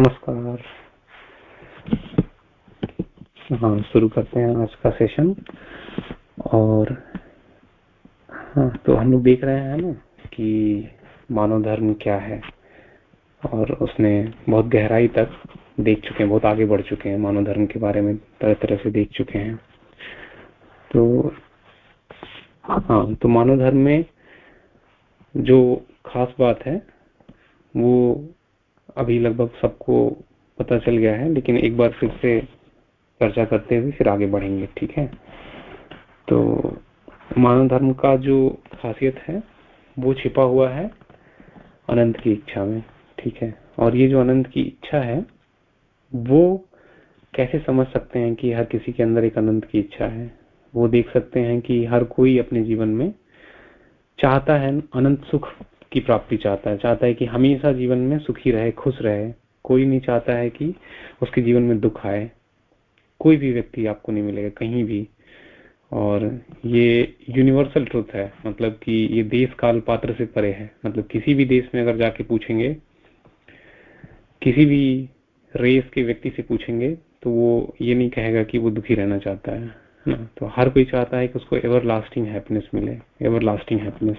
नमस्कार। हाँ शुरू करते हैं आज का सेशन और हाँ तो हम लोग देख रहे हैं ना कि मानव धर्म क्या है। और उसने बहुत गहराई तक देख चुके हैं, बहुत आगे बढ़ चुके हैं, मानव धर्म के बारे में तरह तरह से देख चुके हैं। तो हाँ तो मानव धर्म में जो खास बात है, वो अभी लगभग सबको पता चल गया है, लेकिन एक बार फिर से चर्चा करते हुए फिर आगे बढ़ेंगे, ठीक है? तो मानव धर्म का जो खासियत है, वो छिपा हुआ है अनंत की इच्छा में, ठीक है? और ये जो अनंत की इच्छा है, वो कैसे समझ सकते हैं कि हर किसी के अंदर एक अनंत की इच्छा है? वो देख सकते हैं कि हर कोई अपने जीवन में चाहता है अनंत सुख की प्राप्ति चाहता है चाहता है कि हमेशा जीवन में सुखी रहे, खुश रहे। कोई नहीं चाहता है कि उसके जीवन में दुख आए। कोई भी व्यक्ति आपको नहीं मिलेगा, कहीं भी। और ये यूनिवर्सल ट्रुथ है मतलब कि ये देश काल पात्र से परे है। मतलब किसी भी देश में अगर जाके पूछेंगे, किसी भी रेस के व्यक्ति से पूछेंगे तो वो ये नहीं कहेगा कि वो दुखी रहना चाहता है ना? तो हर कोई चाहता है कि उसको एवर लास्टिंग हैप्पीनेस मिले एवर लास्टिंग हैप्पीनेस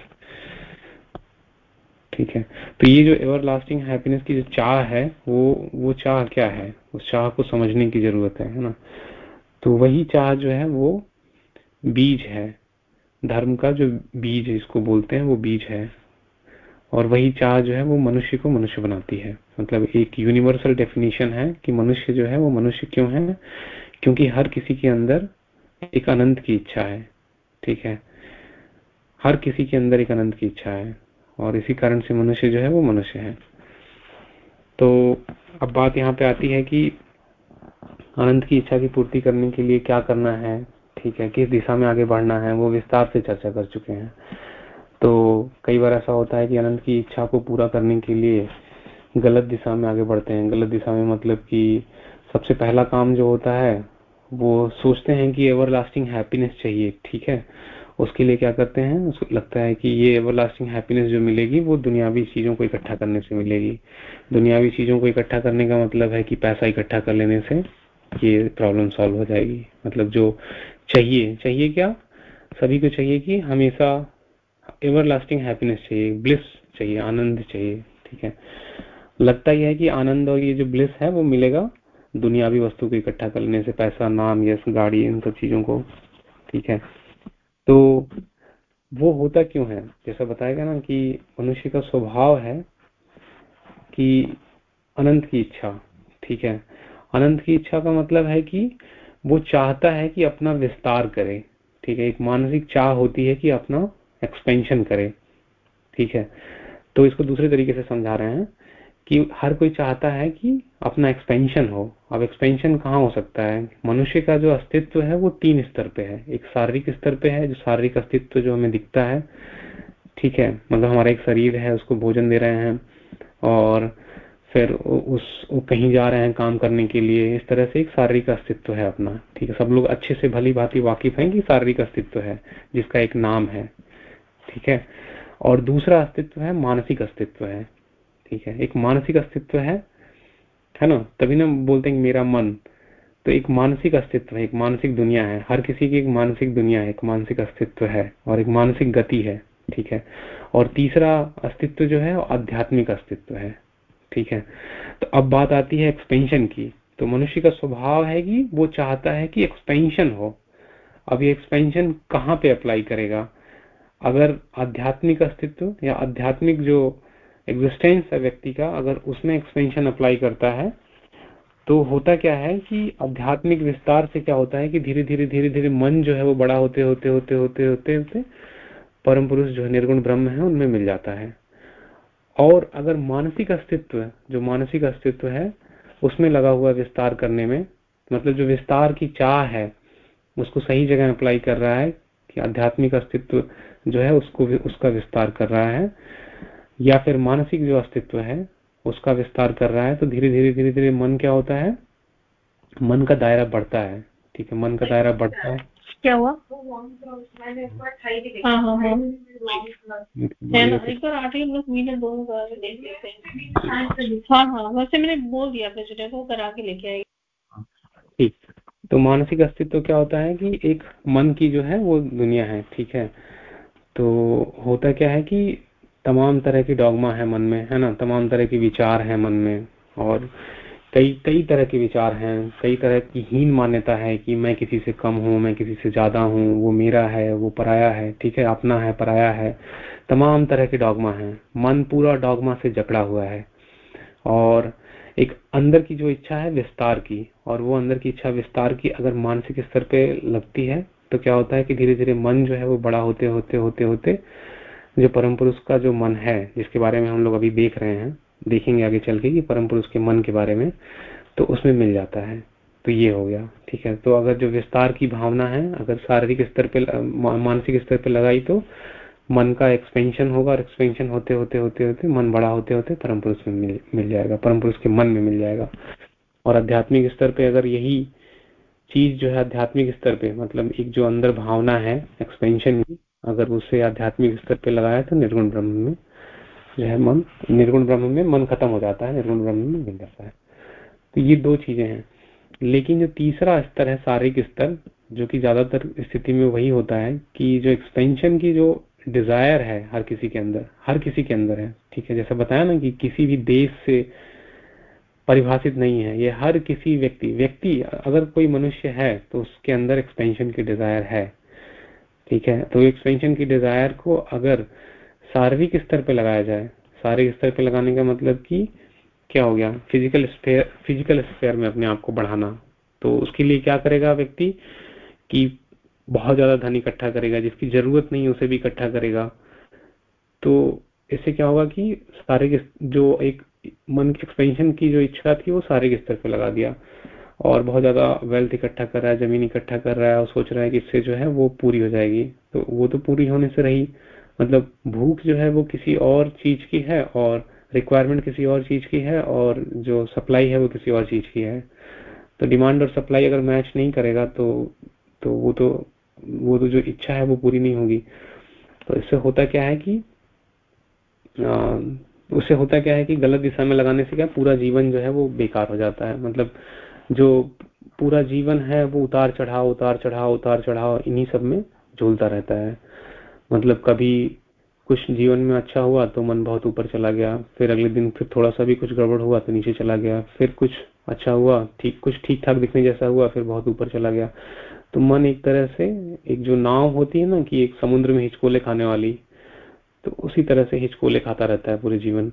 ठीक है। तो ये जो एवर लास्टिंग हैप्पीनेस की जो चाह है, वो वो चाह क्या है? उस चाह को समझने की ज़रूरत है है ना? तो वही चाह जो है, वो बीज है। धर्म का जो बीज इसको बोलते हैं, वो बीज है। और वही चाह जो है, वो मनुष्य को मनुष्य बनाती है। मतलब एक यूनिवर्सल डेफिनेशन है कि मनुष्य जो है, वो मनुष्य क्यों है? क्योंकि हर किसी के अंदर एक अनंत की इच्छा है, ठीक है? हर किसी के अंदर एक अनंत की इच्छा है। और इसी कारण से मनुष्य जो है वो मनुष्य है। तो अब बात यहाँ पे आती है कि अनंत की इच्छा की पूर्ति करने के लिए क्या करना है, ठीक है, किस दिशा में आगे बढ़ना है, वो विस्तार से चर्चा कर चुके हैं। तो कई बार ऐसा होता है कि अनंत की इच्छा को पूरा करने के लिए गलत दिशा में आगे बढ़ते हैं। गलत दिशा में मतलब कि सबसे पहला काम जो होता है, वो सोचते हैं कि एवर लास्टिंग हैप्पीनेस चाहिए, ठीक है? उसके लिए क्या करते हैं, उसको लगता है कि ये एवरलास्टिंग हैप्पीनेस जो मिलेगी, वो दुनियावी चीज़ों को इकट्ठा करने से मिलेगी। दुनियावी चीज़ों को इकट्ठा करने का मतलब है कि पैसा इकट्ठा कर लेने से ये प्रॉब्लम सॉल्व हो जाएगी। मतलब जो चाहिए चाहिए क्या? सभी को चाहिए कि हमेशा एवर लास्टिंग हैप्पीनेस चाहिए ब्लिस चाहिए, आनंद चाहिए, ठीक है? लगता यह है कि आनंद और ये जो ब्लिस है, वो मिलेगा दुनियावी वस्तु को इकट्ठा करने से, पैसा, नाम, यश, गाड़ी, इन सब चीज़ों को, ठीक है? तो वो होता क्यों है? जैसा बताएगा ना कि मनुष्य का स्वभाव है कि अनंत की इच्छा, ठीक है? अनंत की इच्छा का मतलब है कि वो चाहता है कि अपना विस्तार करे, ठीक है? एक मानसिक चाह होती है कि अपना एक्सपेंशन करे, ठीक है? तो इसको दूसरे तरीके से समझा रहे हैं। कि हर कोई चाहता है कि अपना एक्सपेंशन हो। अब एक्सपेंशन कहाँ हो सकता है? मनुष्य का जो अस्तित्व है, वो तीन स्तर पे है। एक शारीरिक स्तर पे है, जो शारीरिक अस्तित्व जो हमें दिखता है, ठीक है मतलब हमारा एक शरीर है, उसको भोजन दे रहे हैं, और फिर उस कहीं जा रहे हैं काम करने के लिए। इस तरह से एक शारीरिक अस्तित्व है अपना, ठीक है। सब लोग अच्छे से भली भांति वाकिफ हैं कि शारीरिक अस्तित्व है, जिसका एक नाम है, ठीक है। और दूसरा अस्तित्व है, मानसिक अस्तित्व है। ठीक है। एक मानसिक अस्तित्व है है ना? तभी ना बोलते हैं मेरा मन। तो एक मानसिक अस्तित्व है, एक मानसिक दुनिया है। हर किसी की एक मानसिक दुनिया है, एक मानसिक अस्तित्व है और एक मानसिक गति है, ठीक है? और तीसरा अस्तित्व जो है आध्यात्मिक अस्तित्व है, ठीक है? तो अब बात आती है एक्सपेंशन की। तो मनुष्य का स्वभाव है कि वो चाहता है कि एक्सपेंशन हो। अब ये एक्सपेंशन कहाँ पे अप्लाई करेगा? अगर आध्यात्मिक अस्तित्व या आध्यात्मिक जो एग्जिस्टेंस है व्यक्ति का अगर उसमें एक्सपेंशन अप्लाई करता है तो होता क्या है कि आध्यात्मिक विस्तार से क्या होता है कि धीरे धीरे धीरे धीरे मन जो है वो बड़ा होते होते होते होते होते होते परम पुरुष जो निर्गुण ब्रह्म है, उनमें मिल जाता है। और अगर मानसिक अस्तित्व, जो मानसिक अस्तित्व है, उसमें लगा हुआ विस्तार करने में मतलब जो विस्तार की चाह है, उसको सही जगह अप्लाई कर रहा है कि आध्यात्मिक अस्तित्व जो है, उसको उसका विस्तार कर रहा है या फिर मानसिक जो अस्तित्व है उसका विस्तार कर रहा है तो धीरे धीरे धीरे धीरे मन क्या होता है? मन का दायरा बढ़ता है ठीक है? मन का दायरा बढ़ता है। क्या हुआ? हाँ हाँ हाँ। वैसे मैंने बोल दिया को करा के लेके आएगी ठीक। तो मानसिक अस्तित्व क्या होता है कि एक मन की जो है वो दुनिया है ठीक है? तो होता क्या है कि तमाम तरह की डॉगमा है मन में, है ना? तमाम तरह के विचार है मन में और कई कई तरह के विचार हैं। कई तरह की हीन मान्यता है कि मैं किसी से कम हूँ, मैं किसी से ज़्यादा हूँ, वो मेरा है, वो पराया है, ठीक है? अपना है, पराया है। तमाम तरह के डॉगमा है। मन पूरा डॉगमा से जकड़ा हुआ है और एक अंदर की जो इच्छा है, विस्तार की और वो अंदर की इच्छा विस्तार की अगर मानसिक स्तर पे लगती है तो क्या होता है कि धीरे धीरे मन जो है, वो बड़ा होते होते होते होते जो परम पुरुष का जो मन है जिसके बारे में हम लोग अभी देख रहे हैं देखेंगे आगे चल के कि परम पुरुष के मन के बारे में तो उसमें मिल जाता है। तो ये हो गया ठीक है। तो अगर जो विस्तार की भावना है अगर शारीरिक स्तर पे मानसिक स्तर पे लगाई तो मन का एक्सपेंशन होगा और एक्सपेंशन होते होते होते होते मन बड़ा होते होते परम पुरुष में मिल, मिल जाएगा परम पुरुष के मन में मिल जाएगा। और आध्यात्मिक स्तर पे अगर यही चीज़ जो है आध्यात्मिक स्तर पे मतलब एक जो अंदर भावना है एक्सपेंशन की अगर उसे आध्यात्मिक स्तर पे लगाया तो निर्गुण ब्रह्म में जो है मन, निर्गुण ब्रह्म में मन खत्म हो जाता है, निर्गुण ब्रह्म में मिल जाता है। तो ये दो चीज़ें हैं। लेकिन जो तीसरा स्तर है शारीरिक स्तर, जो कि ज़्यादातर स्थिति में वही होता है कि जो एक्सपेंशन की जो डिज़ायर है हर किसी के अंदर, हर किसी के अंदर है, ठीक है? जैसा बताया ना कि किसी भी देश से परिभाषित नहीं है, ये हर किसी व्यक्ति व्यक्ति अगर कोई मनुष्य है तो उसके अंदर एक्सपेंशन की डिज़ायर है। ठीक है? तो एक्सपेंशन की डिज़ायर को अगर शारीरिक स्तर पर लगाया जाए शारीरिक स्तर पर लगाने का मतलब कि क्या हो गया? फ़िज़िकल स्पेयर फ़िज़िकल स्पेयर में अपने आप को बढ़ाना। तो उसके लिए क्या करेगा व्यक्ति? कि बहुत ज़्यादा धन इकट्ठा करेगा, जिसकी ज़रूरत नहीं उसे भी इकट्ठा करेगा। तो इससे क्या होगा कि शारीरिक जो एक मन की एक्सपेंशन की जो इच्छा थी, वो शारीरिक स्तर पर लगा दिया। और बहुत ज़्यादा वेल्थ इकट्ठा कर रहा है, ज़मीन इकट्ठा कर रहा है और सोच रहा है कि इससे जो है वो पूरी हो जाएगी। तो वो तो पूरी होने से रही। मतलब भूख जो है वो किसी और चीज़ की है और रिक्वायरमेंट किसी और चीज़ की है और जो सप्लाई है वो किसी और चीज़ की है। तो डिमांड और सप्लाई अगर मैच नहीं करेगा तो तो वो तो वो तो जो इच्छा है वो पूरी नहीं होगी। तो इससे होता क्या है कि उससे होता क्या है कि गलत दिशा में लगाने से क्या पूरा जीवन जो है वो बेकार हो जाता है। मतलब जो पूरा जीवन है, वो उतार चढ़ाव उतार चढ़ाव उतार चढ़ाव, इन्हीं सब में झूलता रहता है। मतलब कभी कुछ जीवन में अच्छा हुआ तो मन बहुत ऊपर चला गया, फिर अगले दिन फिर थोड़ा सा भी कुछ गड़बड़ हुआ तो नीचे चला गया, फिर कुछ अच्छा हुआ, ठीक, कुछ ठीक ठाक दिखने जैसा हुआ, फिर बहुत ऊपर चला गया। तो मन एक तरह से, एक जो नाव होती है ना कि एक समुद्र में हिचकोले खाने वाली तो उसी तरह से हिचकोले खाता रहता है पूरे जीवन।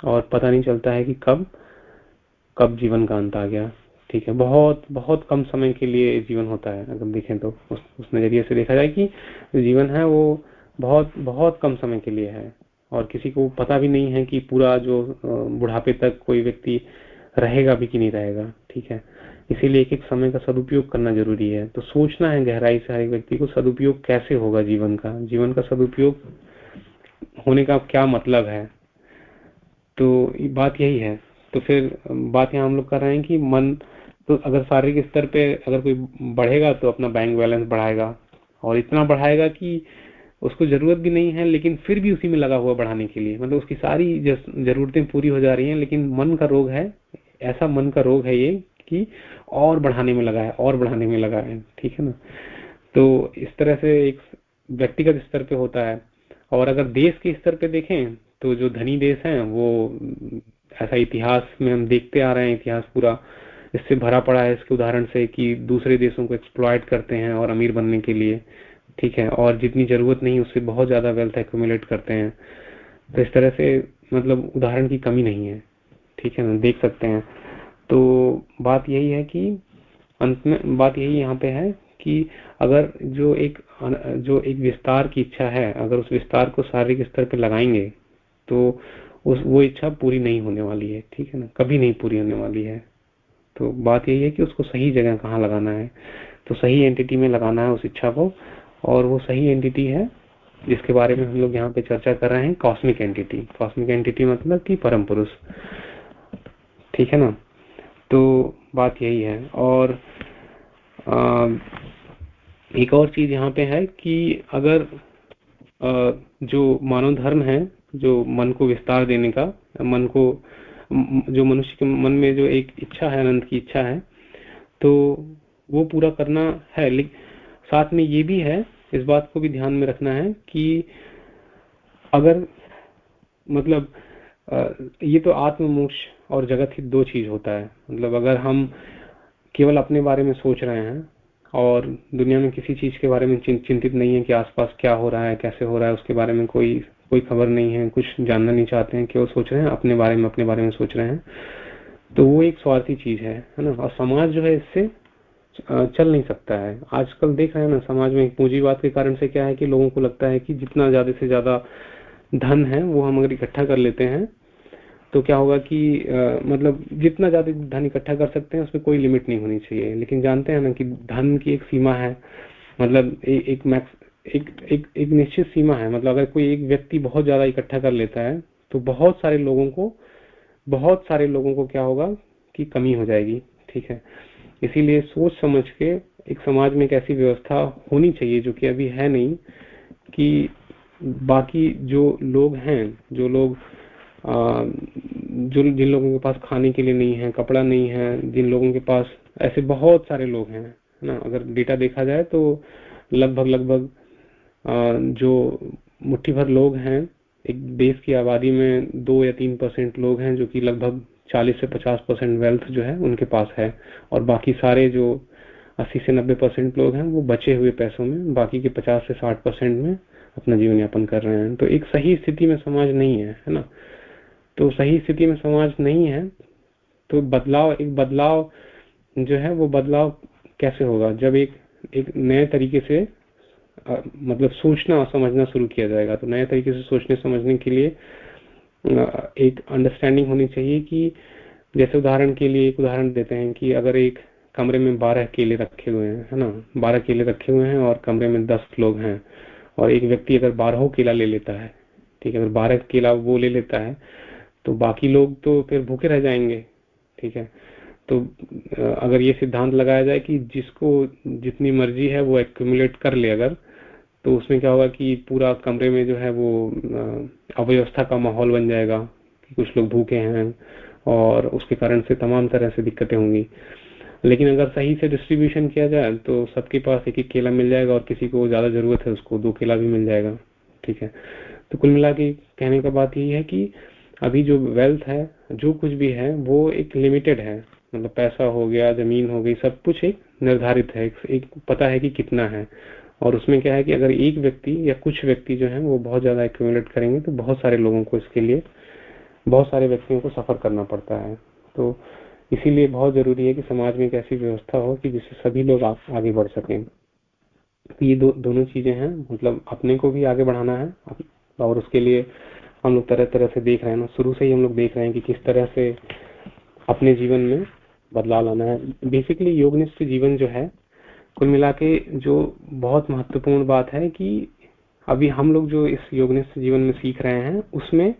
और पता नहीं चलता है कि कब कब जीवन का अंत आ गया। ठीक है बहुत बहुत कम समय के लिए जीवन होता है अगर देखें तो। उस, उस नज़रिए से देखा जाए कि जीवन है वो बहुत बहुत कम समय के लिए है। और किसी को पता भी नहीं है कि पूरा जो बुढ़ापे तक कोई व्यक्ति रहेगा भी कि नहीं रहेगा ठीक है? इसीलिए एक एक समय का सदुपयोग करना ज़रूरी है। तो सोचना है गहराई से हर एक व्यक्ति को सदुपयोग कैसे होगा जीवन का। जीवन का सदुपयोग होने का क्या मतलब है? तो बात यही है। तो फिर बात यहाँ हम लोग कर रहे हैं कि मन तो अगर शारीरिक स्तर पे अगर कोई बढ़ेगा तो अपना बैंक बैलेंस बढ़ाएगा और इतना बढ़ाएगा कि उसको ज़रूरत भी नहीं है, लेकिन फिर भी उसी में लगा हुआ बढ़ाने के लिए। मतलब उसकी सारी जरूरतें पूरी हो जा रही हैं, लेकिन मन का रोग है, ऐसा मन का रोग है ये कि और बढ़ाने में लगा है, और बढ़ाने में लगा है, ठीक है ना? तो इस तरह से एक व्यक्तिगत स्तर पे होता है। और अगर देश के स्तर पे देखें तो जो धनी देश हैं, वो ऐसा इतिहास में हम देखते आ रहे हैं, इतिहास पूरा। इससे भरा पड़ा है इसके उदाहरण से कि दूसरे देशों को एक्सप्लॉयट करते हैं और अमीर बनने के लिए, ठीक है? और जितनी ज़रूरत नहीं, उससे बहुत ज़्यादा वेल्थ एक्यूमुलेट करते हैं। तो इस तरह से मतलब उदाहरण की कमी नहीं है, ठीक है? ना देख सकते हैं। तो बात यही है कि अंत में, बात यही यहाँ पे है कि अगर जो एक जो एक विस्तार की इच्छा है, अगर उस विस्तार को शारीरिक स्तर पर लगाएँगे तो उस, वो इच्छा पूरी नहीं होने वाली है, ठीक है ना? कभी नहीं पूरी होने वाली है। तो बात यही है कि उसको सही जगह कहाँ लगाना है? तो सही एंटिटी में लगाना है उस इच्छा को और वो सही एंटिटी है जिसके बारे में हम लोग यहाँ पे चर्चा कर रहे हैं कॉस्मिक एंटिटी कॉस्मिक एंटिटी मतलब कि परम पुरुष। ठीक है ना? तो बात यही है और आ, एक और चीज़ यहाँ पे है कि अगर आ, जो मानव धर्म है जो मन को विस्तार देने का मन को जो मनुष्य के मन में जो एक इच्छा है, अनंत की इच्छा है तो वो पूरा करना है। लेकिन साथ में ये भी है, इस बात को भी ध्यान में रखना है कि अगर मतलब ये तो आत्ममोक्ष और जगत ही दो चीज़ होता है। मतलब अगर हम केवल अपने बारे में सोच रहे हैं और दुनिया में किसी चीज़ के बारे में चिंतित नहीं है कि आसपास क्या हो रहा है, कैसे हो रहा है, उसके बारे में कोई कोई खबर नहीं है कुछ जानना नहीं चाहते हैं क्यों सोच रहे हैं अपने बारे में अपने बारे में सोच रहे हैं। तो वो एक स्वार्थी चीज़ है है ना? और समाज जो है इससे चल नहीं सकता है। आजकल देख रहे हैं ना समाज में पूंजीवाद के कारण से क्या है कि लोगों को लगता है कि जितना ज़्यादा से ज़्यादा धन है वो हम अगर इकट्ठा कर लेते हैं तो क्या होगा कि आ, मतलब जितना ज़्यादा धन इकट्ठा कर सकते हैं उसमें कोई लिमिट नहीं होनी चाहिए। लेकिन जानते हैं ना कि धन की एक सीमा है मतलब ए, एक मैक्स एक एक एक निश्चित सीमा है। मतलब अगर कोई एक व्यक्ति बहुत ज़्यादा इकट्ठा कर लेता है तो बहुत सारे लोगों को बहुत सारे लोगों को क्या होगा कि कमी हो जाएगी ठीक है? इसीलिए सोच समझ के एक समाज में एक ऐसी व्यवस्था होनी चाहिए जो कि अभी है नहीं कि बाकी जो लोग हैं जो लोग आ, जो जिन लोगों के पास खाने के लिए नहीं है कपड़ा नहीं है जिन लोगों के पास ऐसे बहुत सारे लोग हैं ना? अगर डेटा देखा जाए तो लगभग लगभग जो मुट्ठी भर लोग हैं, एक देश की आबादी में दो या तीन परसेंट लोग हैं, जो कि लगभग 40 से 50 परसेंट वेल्थ जो है, उनके पास है। और बाकी सारे जो 80 से 90 परसेंट लोग हैं, वो बचे हुए पैसों में, बाकी के 50 से 60 परसेंट में अपना जीवन यापन कर रहे हैं। तो एक सही स्थिति में समाज नहीं है है ना? तो सही स्थिति में समाज नहीं है तो बदलाव, एक बदलाव जो है, वो बदलाव कैसे होगा? जब एक एक नए तरीके से मतलब सोचना समझना शुरू किया जाएगा। तो नए तरीके से सोचने, समझने के लिए एक अंडरस्टैंडिंग होनी चाहिए कि जैसे उदाहरण के लिए एक उदाहरण देते हैं कि अगर एक कमरे में बारह केले रखे हुए हैं, है ना? बारह केले रखे हुए हैं और कमरे में दस लोग हैं और एक व्यक्ति अगर बारह केला ले लेता है, ठीक है? अगर बारह केला वो ले लेता है तो बाकी लोग तो फिर भूखे रह जाएँगे, ठीक है? तो अगर ये सिद्धांत लगाया जाए कि जिसको जितनी मर्ज़ी है वो एक्यूमुलेट कर ले अगर तो उसमें क्या होगा कि पूरा कमरे में जो है वो अव्यवस्था का माहौल बन जाएगा कि कुछ लोग भूखे हैं और उसके कारण से तमाम तरह से दिक्कतें होंगी। लेकिन अगर सही से डिस्ट्रीब्यूशन किया जाए तो सबके पास एक एक केला मिल जाएगा और किसी को ज़्यादा ज़रूरत है उसको, दो केला भी मिल जाएगा। ठीक है? तो कुल मिला के कहने का बात यही है कि अभी जो वेल्थ है, जो कुछ भी है, वो एक लिमिटेड है। मतलब पैसा हो गया, ज़मीन हो गई, सब कुछ एक निर्धारित है। एक पता है कि कितना है। और उसमें क्या है कि अगर एक व्यक्ति या कुछ व्यक्ति जो है वो बहुत ज़्यादा एक्यूमुलेट करेंगे तो बहुत सारे लोगों को इसके लिए बहुत सारे व्यक्तियों को सफ़र करना पड़ता है। तो इसीलिए बहुत ज़रूरी है कि समाज में एक ऐसी व्यवस्था हो कि जिससे सभी लोग आ, आगे बढ़ सकें। तो ये दो, दोनों चीज़ें हैं मतलब अपने को भी आगे बढ़ाना है और उसके लिए हम लोग तरह तरह से देख रहे हैं। ना शुरू से ही हम लोग देख रहे हैं कि किस तरह से अपने जीवन में बदलाव लाना है। बेसिकली योगनिष्ठ जीवन जो है कुल मिला के जो बहुत महत्वपूर्ण बात है कि अभी हम लोग जो इस योगनिष्ठ जीवन में सीख रहे हैं, उसमें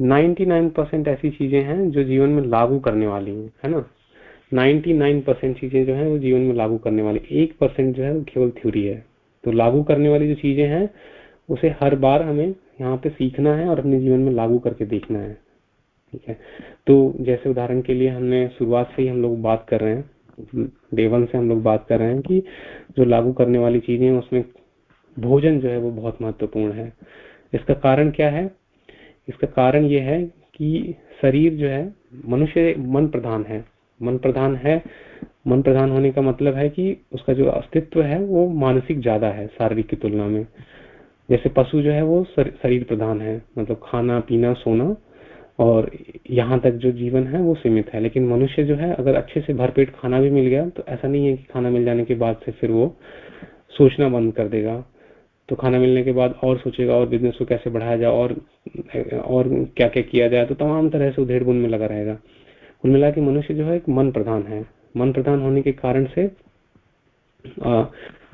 99 परसेंट ऐसी चीज़ें हैं जो जीवन में लागू करने वाली हैं, है ना? 99 परसेंट चीज़ें जो है वो जीवन में लागू करने वाली। एक परसेंट जो है वो केवल थ्योरी है। तो लागू करने वाली जो चीज़ें हैं, उसे हर बार हमें यहाँ पे सीखना है और अपने जीवन में लागू करके देखना है। ठीक है? तो जैसे उदाहरण के लिए हमने शुरुआत से ही हम लोग बात कर रहे हैं। देवन से हम लोग बात कर रहे हैं कि जो लागू करने वाली चीज़ें हैं, उसमें भोजन जो है वो बहुत महत्वपूर्ण है। इसका कारण क्या है? इसका कारण ये है कि शरीर जो है, मनुष्य मन प्रधान है। मन प्रधान है, मन प्रधान होने का मतलब है कि उसका जो अस्तित्व है वो मानसिक ज़्यादा है शारीरिक की तुलना में। जैसे पशु जो है वो शरीर प्रधान है। मतलब खाना, पीना, सोना और यहाँ तक जो जीवन है वो सीमित है। लेकिन मनुष्य जो है, अगर अच्छे से भरपेट खाना भी मिल गया तो ऐसा नहीं है कि खाना मिल जाने के बाद से फिर वो सोचना बंद कर देगा। तो खाना मिलने के बाद और सोचेगा, और बिज़नेस को कैसे बढ़ाया जाए, और और क्या क्या किया जाए तो तमाम तरह से उधेड़ बुन में लगा रहेगा। कुल मिला के मनुष्य जो है, एक मन प्रधान है। मन प्रधान होने के कारण से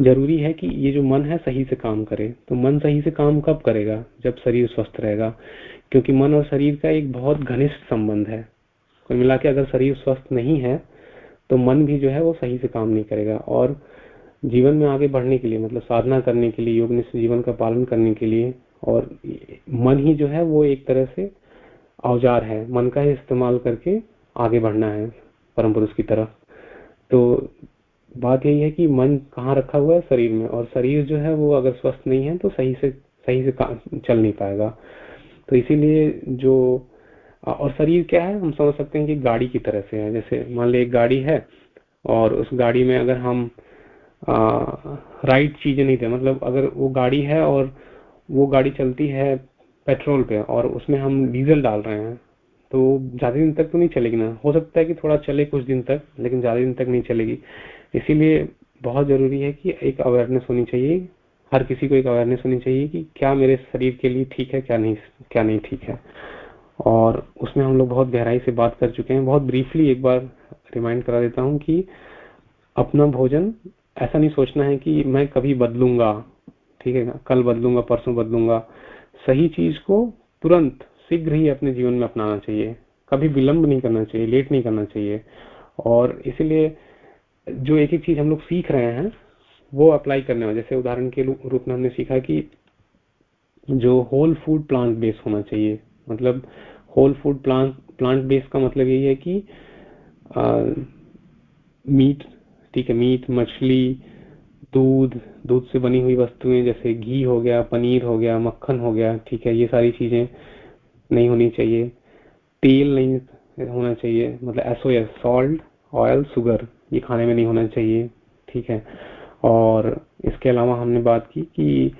ज़रूरी है कि ये जो मन है, सही से काम करे। तो मन सही से काम कब करेगा? जब शरीर स्वस्थ रहेगा। क्योंकि मन और शरीर का एक बहुत घनिष्ठ संबंध है। कुल मिला के अगर शरीर स्वस्थ नहीं है तो मन भी जो है वो सही से काम नहीं करेगा। और जीवन में आगे बढ़ने के लिए मतलब साधना करने के लिए, योग जीवन का पालन करने के लिए, और मन ही जो है वो एक तरह से औज़ार है। मन का ही इस्तेमाल करके आगे बढ़ना है परम पुरुष की तरफ़। तो बात यही है कि मन कहाँ रखा हुआ है? शरीर में। और शरीर जो है वो अगर स्वस्थ नहीं है तो सही से सही से चल नहीं पाएगा। तो इसीलिए जो और शरीर क्या है हम समझ सकते हैं कि गाड़ी की तरह से है। जैसे मान ली एक गाड़ी है और उस गाड़ी में अगर हम आ, राइट चीज़ें नहीं थे मतलब अगर वो गाड़ी है और वो गाड़ी चलती है पेट्रोल पे और उसमें हम डीजल डाल रहे हैं तो ज़्यादा दिन तक तो नहीं चलेगी ना। हो सकता है कि थोड़ा चले कुछ दिन तक लेकिन ज़्यादा दिन तक नहीं चलेगी। इसीलिए बहुत ज़रूरी है कि एक अवेयरनेस होनी चाहिए हर किसी को एक अवेयरनेस होनी चाहिए कि क्या मेरे शरीर के लिए ठीक है, क्या नहीं क्या नहीं ठीक है। और उसमें हम लोग बहुत गहराई से बात कर चुके हैं। बहुत ब्रीफली एक बार रिमाइंड करा देता हूँ कि अपना भोजन, ऐसा नहीं सोचना है कि मैं कभी बदलूँगा, ठीक है, कल बदलूँगा, परसों बदलूँगा। सही चीज़ को तुरंत, शीघ्र ही अपने जीवन में अपनाना चाहिए। कभी विलंब नहीं करना चाहिए, लेट नहीं करना चाहिए। और इसीलिए जो एक एक चीज़ हम लोग सीख रहे हैं वो अप्लाई करने वाले। जैसे उदाहरण के रूप में हमने सीखा कि जो होल फ़ूड प्लांट बेस्ड होना चाहिए मतलब whole food plant plant based का मतलब यही है कि आ, मीट ठीक है मीट मछली दूध दूध से बनी हुई वस्तुएँ जैसे घी हो गया पनीर हो गया मक्खन हो गया ठीक है ये सारी चीज़ें नहीं होनी चाहिए। तेल नहीं होना चाहिए मतलब SOS salt oil sugar ये खाने में नहीं होना चाहिए ठीक है। और इसके अलावा हमने बात की कि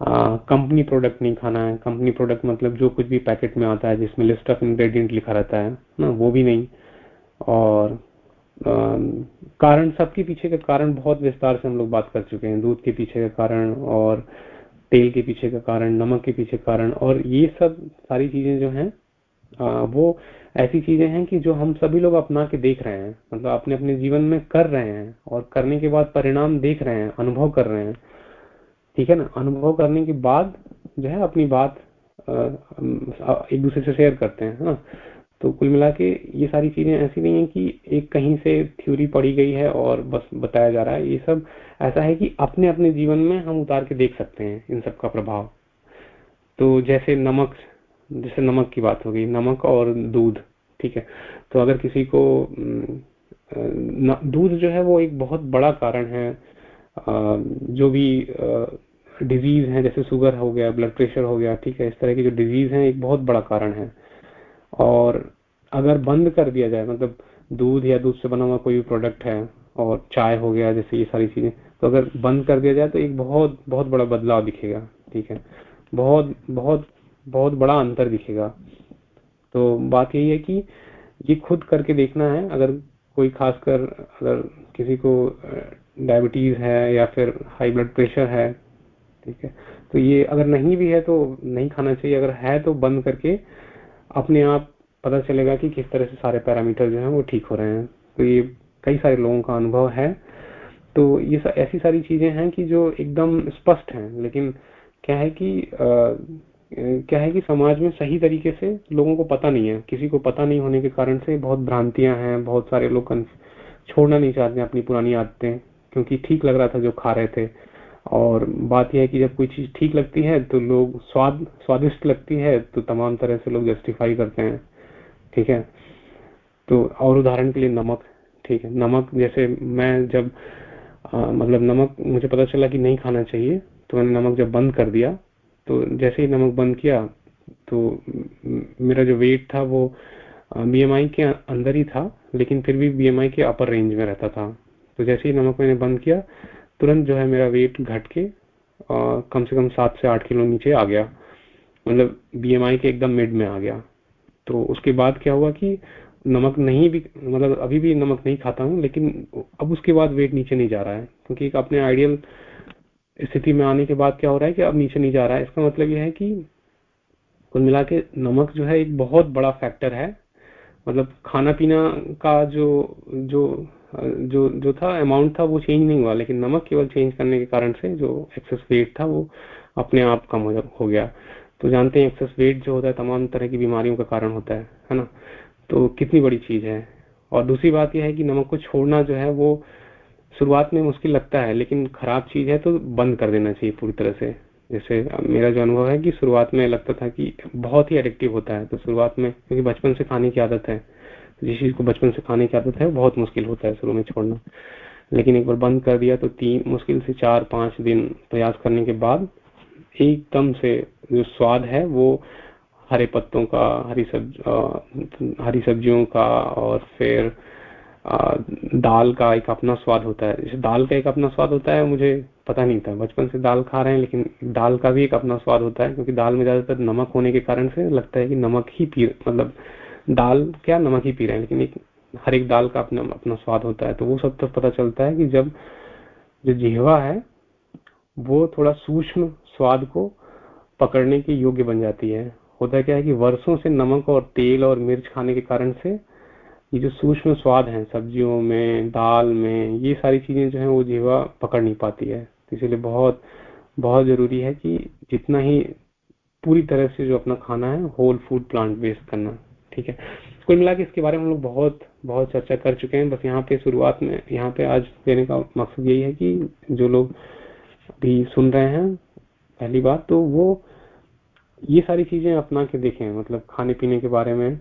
कंपनी प्रोडक्ट नहीं खाना है। कंपनी प्रोडक्ट मतलब जो कुछ भी पैकेट में आता है जिसमें लिस्ट ऑफ़ इंग्रेडिएंट लिखा रहता है ना वो भी नहीं। और आ, कारण सबके पीछे का कारण बहुत विस्तार से हम लोग बात कर चुके हैं। दूध के पीछे का कारण और तेल के पीछे का कारण नमक के पीछे कारण और ये सब सारी चीज़ें जो हैं वो ऐसी चीज़ें हैं कि जो हम सभी लोग अपना के देख रहे हैं मतलब अपने अपने जीवन में कर रहे हैं और करने के बाद परिणाम देख रहे हैं, अनुभव कर रहे हैं, ठीक है ना? अनुभव करने के बाद जो है अपनी बात एक दूसरे से शेयर करते हैं ना? तो कुल मिला के ये सारी चीज़ें ऐसी नहीं है कि एक कहीं से थ्योरी पढ़ी गई है और बस बताया जा रहा है। ये सब ऐसा है कि अपने अपने जीवन में हम उतार के देख सकते हैं इन सब का प्रभाव। तो जैसे नमक जैसे नमक की बात हो गई, नमक और दूध, ठीक है? तो अगर किसी को दूध जो है वो एक बहुत बड़ा कारण है जो भी डिज़ीज़ है, जैसे शुगर हो गया ब्लड प्रेशर हो गया, ठीक है? इस तरह की जो डिज़ीज़ है, एक बहुत बड़ा कारण है। और अगर बंद कर दिया जाए मतलब दूध या दूध से बना हुआ कोई भी प्रोडक्ट है, और चाय हो गया, जैसे ये सारी चीज़ें तो अगर बंद कर दिया जाए तो एक बहुत बहुत बड़ा बदलाव दिखेगा, ठीक है? बहुत बहुत बहुत बड़ा अंतर दिखेगा। तो बात यही है कि ये खुद करके देखना है, अगर कोई खासकर अगर किसी को डायबिटीज़ है या फिर हाई ब्लड प्रेशर है, ठीक है तो ये अगर नहीं भी है तो नहीं खाना चाहिए। अगर है तो बंद करके अपने आप पता चलेगा कि किस तरह से सारे पैरामीटर जो है वो ठीक हो रहे हैं। तो ये कई सारे लोगों का अनुभव है। तो ये ऐसी सारी चीज़ें हैं कि जो एकदम स्पष्ट हैं, लेकिन क्या है कि क्या है कि समाज में सही तरीके से लोगों को पता नहीं है। किसी को पता नहीं होने के कारण से बहुत भ्रांतियाँ हैं बहुत सारे लोग छोड़ना नहीं चाहते अपनी पुरानी आदतें क्योंकि ठीक लग रहा था जो खा रहे थे। और बात यह है कि जब कोई चीज़ ठीक लगती है तो लोग स्वाद स्वादिष्ट लगती है तो तमाम तरह से लोग जस्टिफाई करते हैं। ठीक है? तो और उदाहरण के लिए नमक। ठीक है? नमक जैसे मैं जब आ, मतलब नमक मुझे पता चला कि नहीं खाना चाहिए तो मैंने नमक जब बंद कर दिया तो जैसे ही नमक बंद किया तो मेरा जो वेट था वो बीएमआई के अंदर ही था लेकिन फिर भी बीएमआई के अपर रेंज में रहता था। तो जैसे ही नमक मैंने बंद किया तुरंत जो है मेरा वेट घट के आ, कम से कम सात से आठ किलो नीचे आ गया। मतलब बीएमआई के एकदम मिड में आ गया। तो उसके बाद क्या हुआ कि नमक नहीं भी मतलब अभी भी नमक नहीं खाता हूँ लेकिन अब उसके बाद वेट नीचे नहीं जा रहा है क्योंकि एक अपने आइडियल स्थिति में आने के बाद क्या हो रहा है कि अब नीचे नहीं जा रहा है। इसका मतलब यह है कि कुल मिला के नमक जो है एक बहुत बड़ा फैक्टर है। मतलब खाना पीना का जो जो जो जो था अमाउंट था, वो चेंज नहीं हुआ। लेकिन नमक केवल चेंज करने के कारण से जो एक्सेस वेट था, वो अपने आप कम हो गया। तो जानते हैं एक्सेस वेट जो होता है, तमाम तरह की बीमारियों का कारण होता है है ना? तो कितनी बड़ी चीज़ है। और दूसरी बात यह है कि नमक को छोड़ना जो है, वो शुरुआत में मुश्किल लगता है, लेकिन खराब चीज़ है तो बंद कर देना चाहिए पूरी तरह से। जैसे मेरा जो अनुभव है कि शुरुआत में लगता था कि बहुत ही एडिक्टिव होता है तो शुरुआत में, क्योंकि बचपन से खाने की आदत है जिस चीज़ को बचपन से खाने की आदत है, बहुत मुश्किल होता है शुरू में छोड़ना। लेकिन एक बार बंद कर दिया तो तीन, मुश्किल से चार, पाँच दिन प्रयास करने के बाद एकदम से जो स्वाद है वो हरे पत्तों का, हरी सब्ज हरी सब्जियों का और फिर दाल का एक अपना स्वाद होता है। जैसे दाल का एक अपना स्वाद होता है, मुझे पता नहीं था। बचपन से दाल खा रहे हैं, लेकिन दाल का भी एक अपना स्वाद होता है, क्योंकि दाल में ज़्यादातर नमक होने के कारण से लगता है कि नमक ही पी मतलब दाल, क्या नमक ही पी रहे हैं, लेकिन एक, हर एक दाल का अपना अपना स्वाद होता है। तो वो सब तो पता चलता है कि जब, जो जिहवा है, वो थोड़ा सूक्ष्म स्वाद को पकड़ने के योग्य बन जाती है। होता क्या है कि वर्षों से नमक और तेल और मिर्च खाने के कारण से ये जो सूक्ष्म स्वाद है, सब्जियों में, दाल में, ये सारी चीज़ें जो है वो जीवा पकड़ नहीं पाती है। तो इसीलिए बहुत बहुत ज़रूरी है कि जितना ही पूरी तरह से जो अपना खाना है होल फ़ूड प्लांट बेस्ड करना, ठीक है? कुल मिला के इसके बारे में हम लोग बहुत बहुत चर्चा कर चुके हैं। बस यहाँ पे शुरुआत में, यहाँ पे आज देने का मकसद यही है कि जो लोग भी सुन रहे हैं, पहली बात तो वो ये सारी चीज़ें अपना के देखें मतलब खाने पीने के बारे में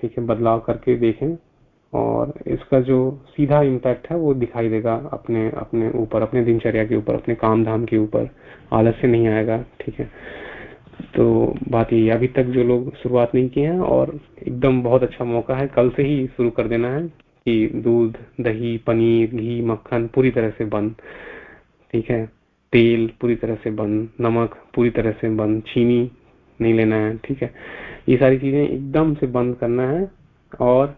ठीक है, बदलाव करके देखें और इसका जो सीधा इम्पैक्ट है वो दिखाई देगा अपने अपने ऊपर, अपने दिनचर्या के ऊपर, अपने काम धाम के ऊपर। आलस्य नहीं आएगा, ठीक है। तो बात ये अभी तक जो लोग शुरुआत नहीं किए हैं और एकदम बहुत अच्छा मौका है, कल से ही शुरू कर देना है कि दूध, दही, पनीर, घी, मक्खन पूरी तरह से बंद, ठीक है। तेल पूरी तरह से बंद, नमक पूरी तरह से बंद, चीनी नहीं लेना है, ठीक है? ये सारी चीज़ें एकदम से बंद करना है और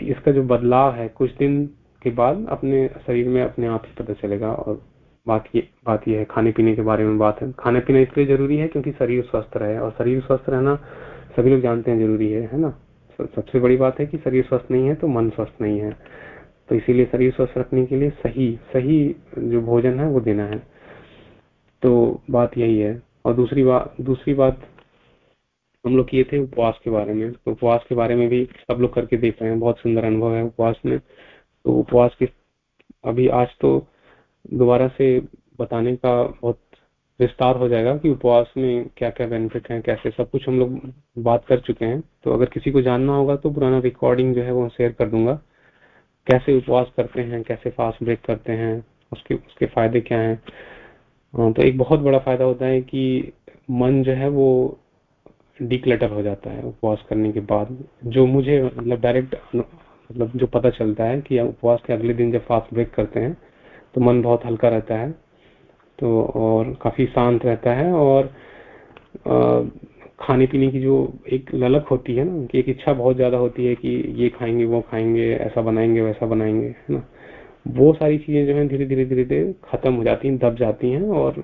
इसका जो बदलाव है, कुछ दिन के बाद अपने शरीर में अपने आप ही पता चलेगा और बात ये बात ये है खाने पीने के बारे में बात है। खाने पीना इसलिए ज़रूरी है क्योंकि शरीर स्वस्थ रहे और शरीर स्वस्थ रहना सभी लोग जानते हैं ज़रूरी है है ना? सबसे बड़ी बात है कि शरीर स्वस्थ नहीं है तो मन स्वस्थ नहीं है। तो इसीलिए शरीर स्वस्थ रखने के लिए सही सही जो भोजन है वो देना है। तो बात यही है। और दूसरी बात दूसरी बात हम लोग किए थे उपवास के बारे में। तो उपवास के बारे में भी सब लोग करके देख रहे हैं, बहुत सुंदर अनुभव है उपवास में। तो उपवास के, अभी आज तो दोबारा से बताने का बहुत विस्तार हो जाएगा कि उपवास में क्या क्या बेनिफिट है, कैसे सब कुछ हम लोग बात कर चुके हैं। तो अगर किसी को जानना होगा तो पुराना रिकॉर्डिंग जो है वो शेयर कर दूँगा। कैसे उपवास करते हैं, कैसे फास्ट ब्रेक करते हैं, उसके उसके फ़ायदे क्या हैं। तो एक बहुत बड़ा फ़ायदा होता है कि मन जो है वो डिक्लटर हो जाता है उपवास करने के बाद। जो मुझे मतलब डायरेक्ट मतलब जो पता चलता है कि उपवास के अगले दिन जब फास्ट ब्रेक करते हैं तो मन बहुत हल्का रहता है तो और काफ़ी शांत रहता है और आ, खाने पीने की जो एक ललक होती है ना कि एक इच्छा बहुत ज़्यादा होती है कि ये खाएँगे वो खाएँगे ऐसा बनाएँगे वैसा बनाएँगे है ना? वो सारी चीज़ें जो है धीरे धीरे धीरे धीरे खत्म हो जाती हैं दब जाती हैं और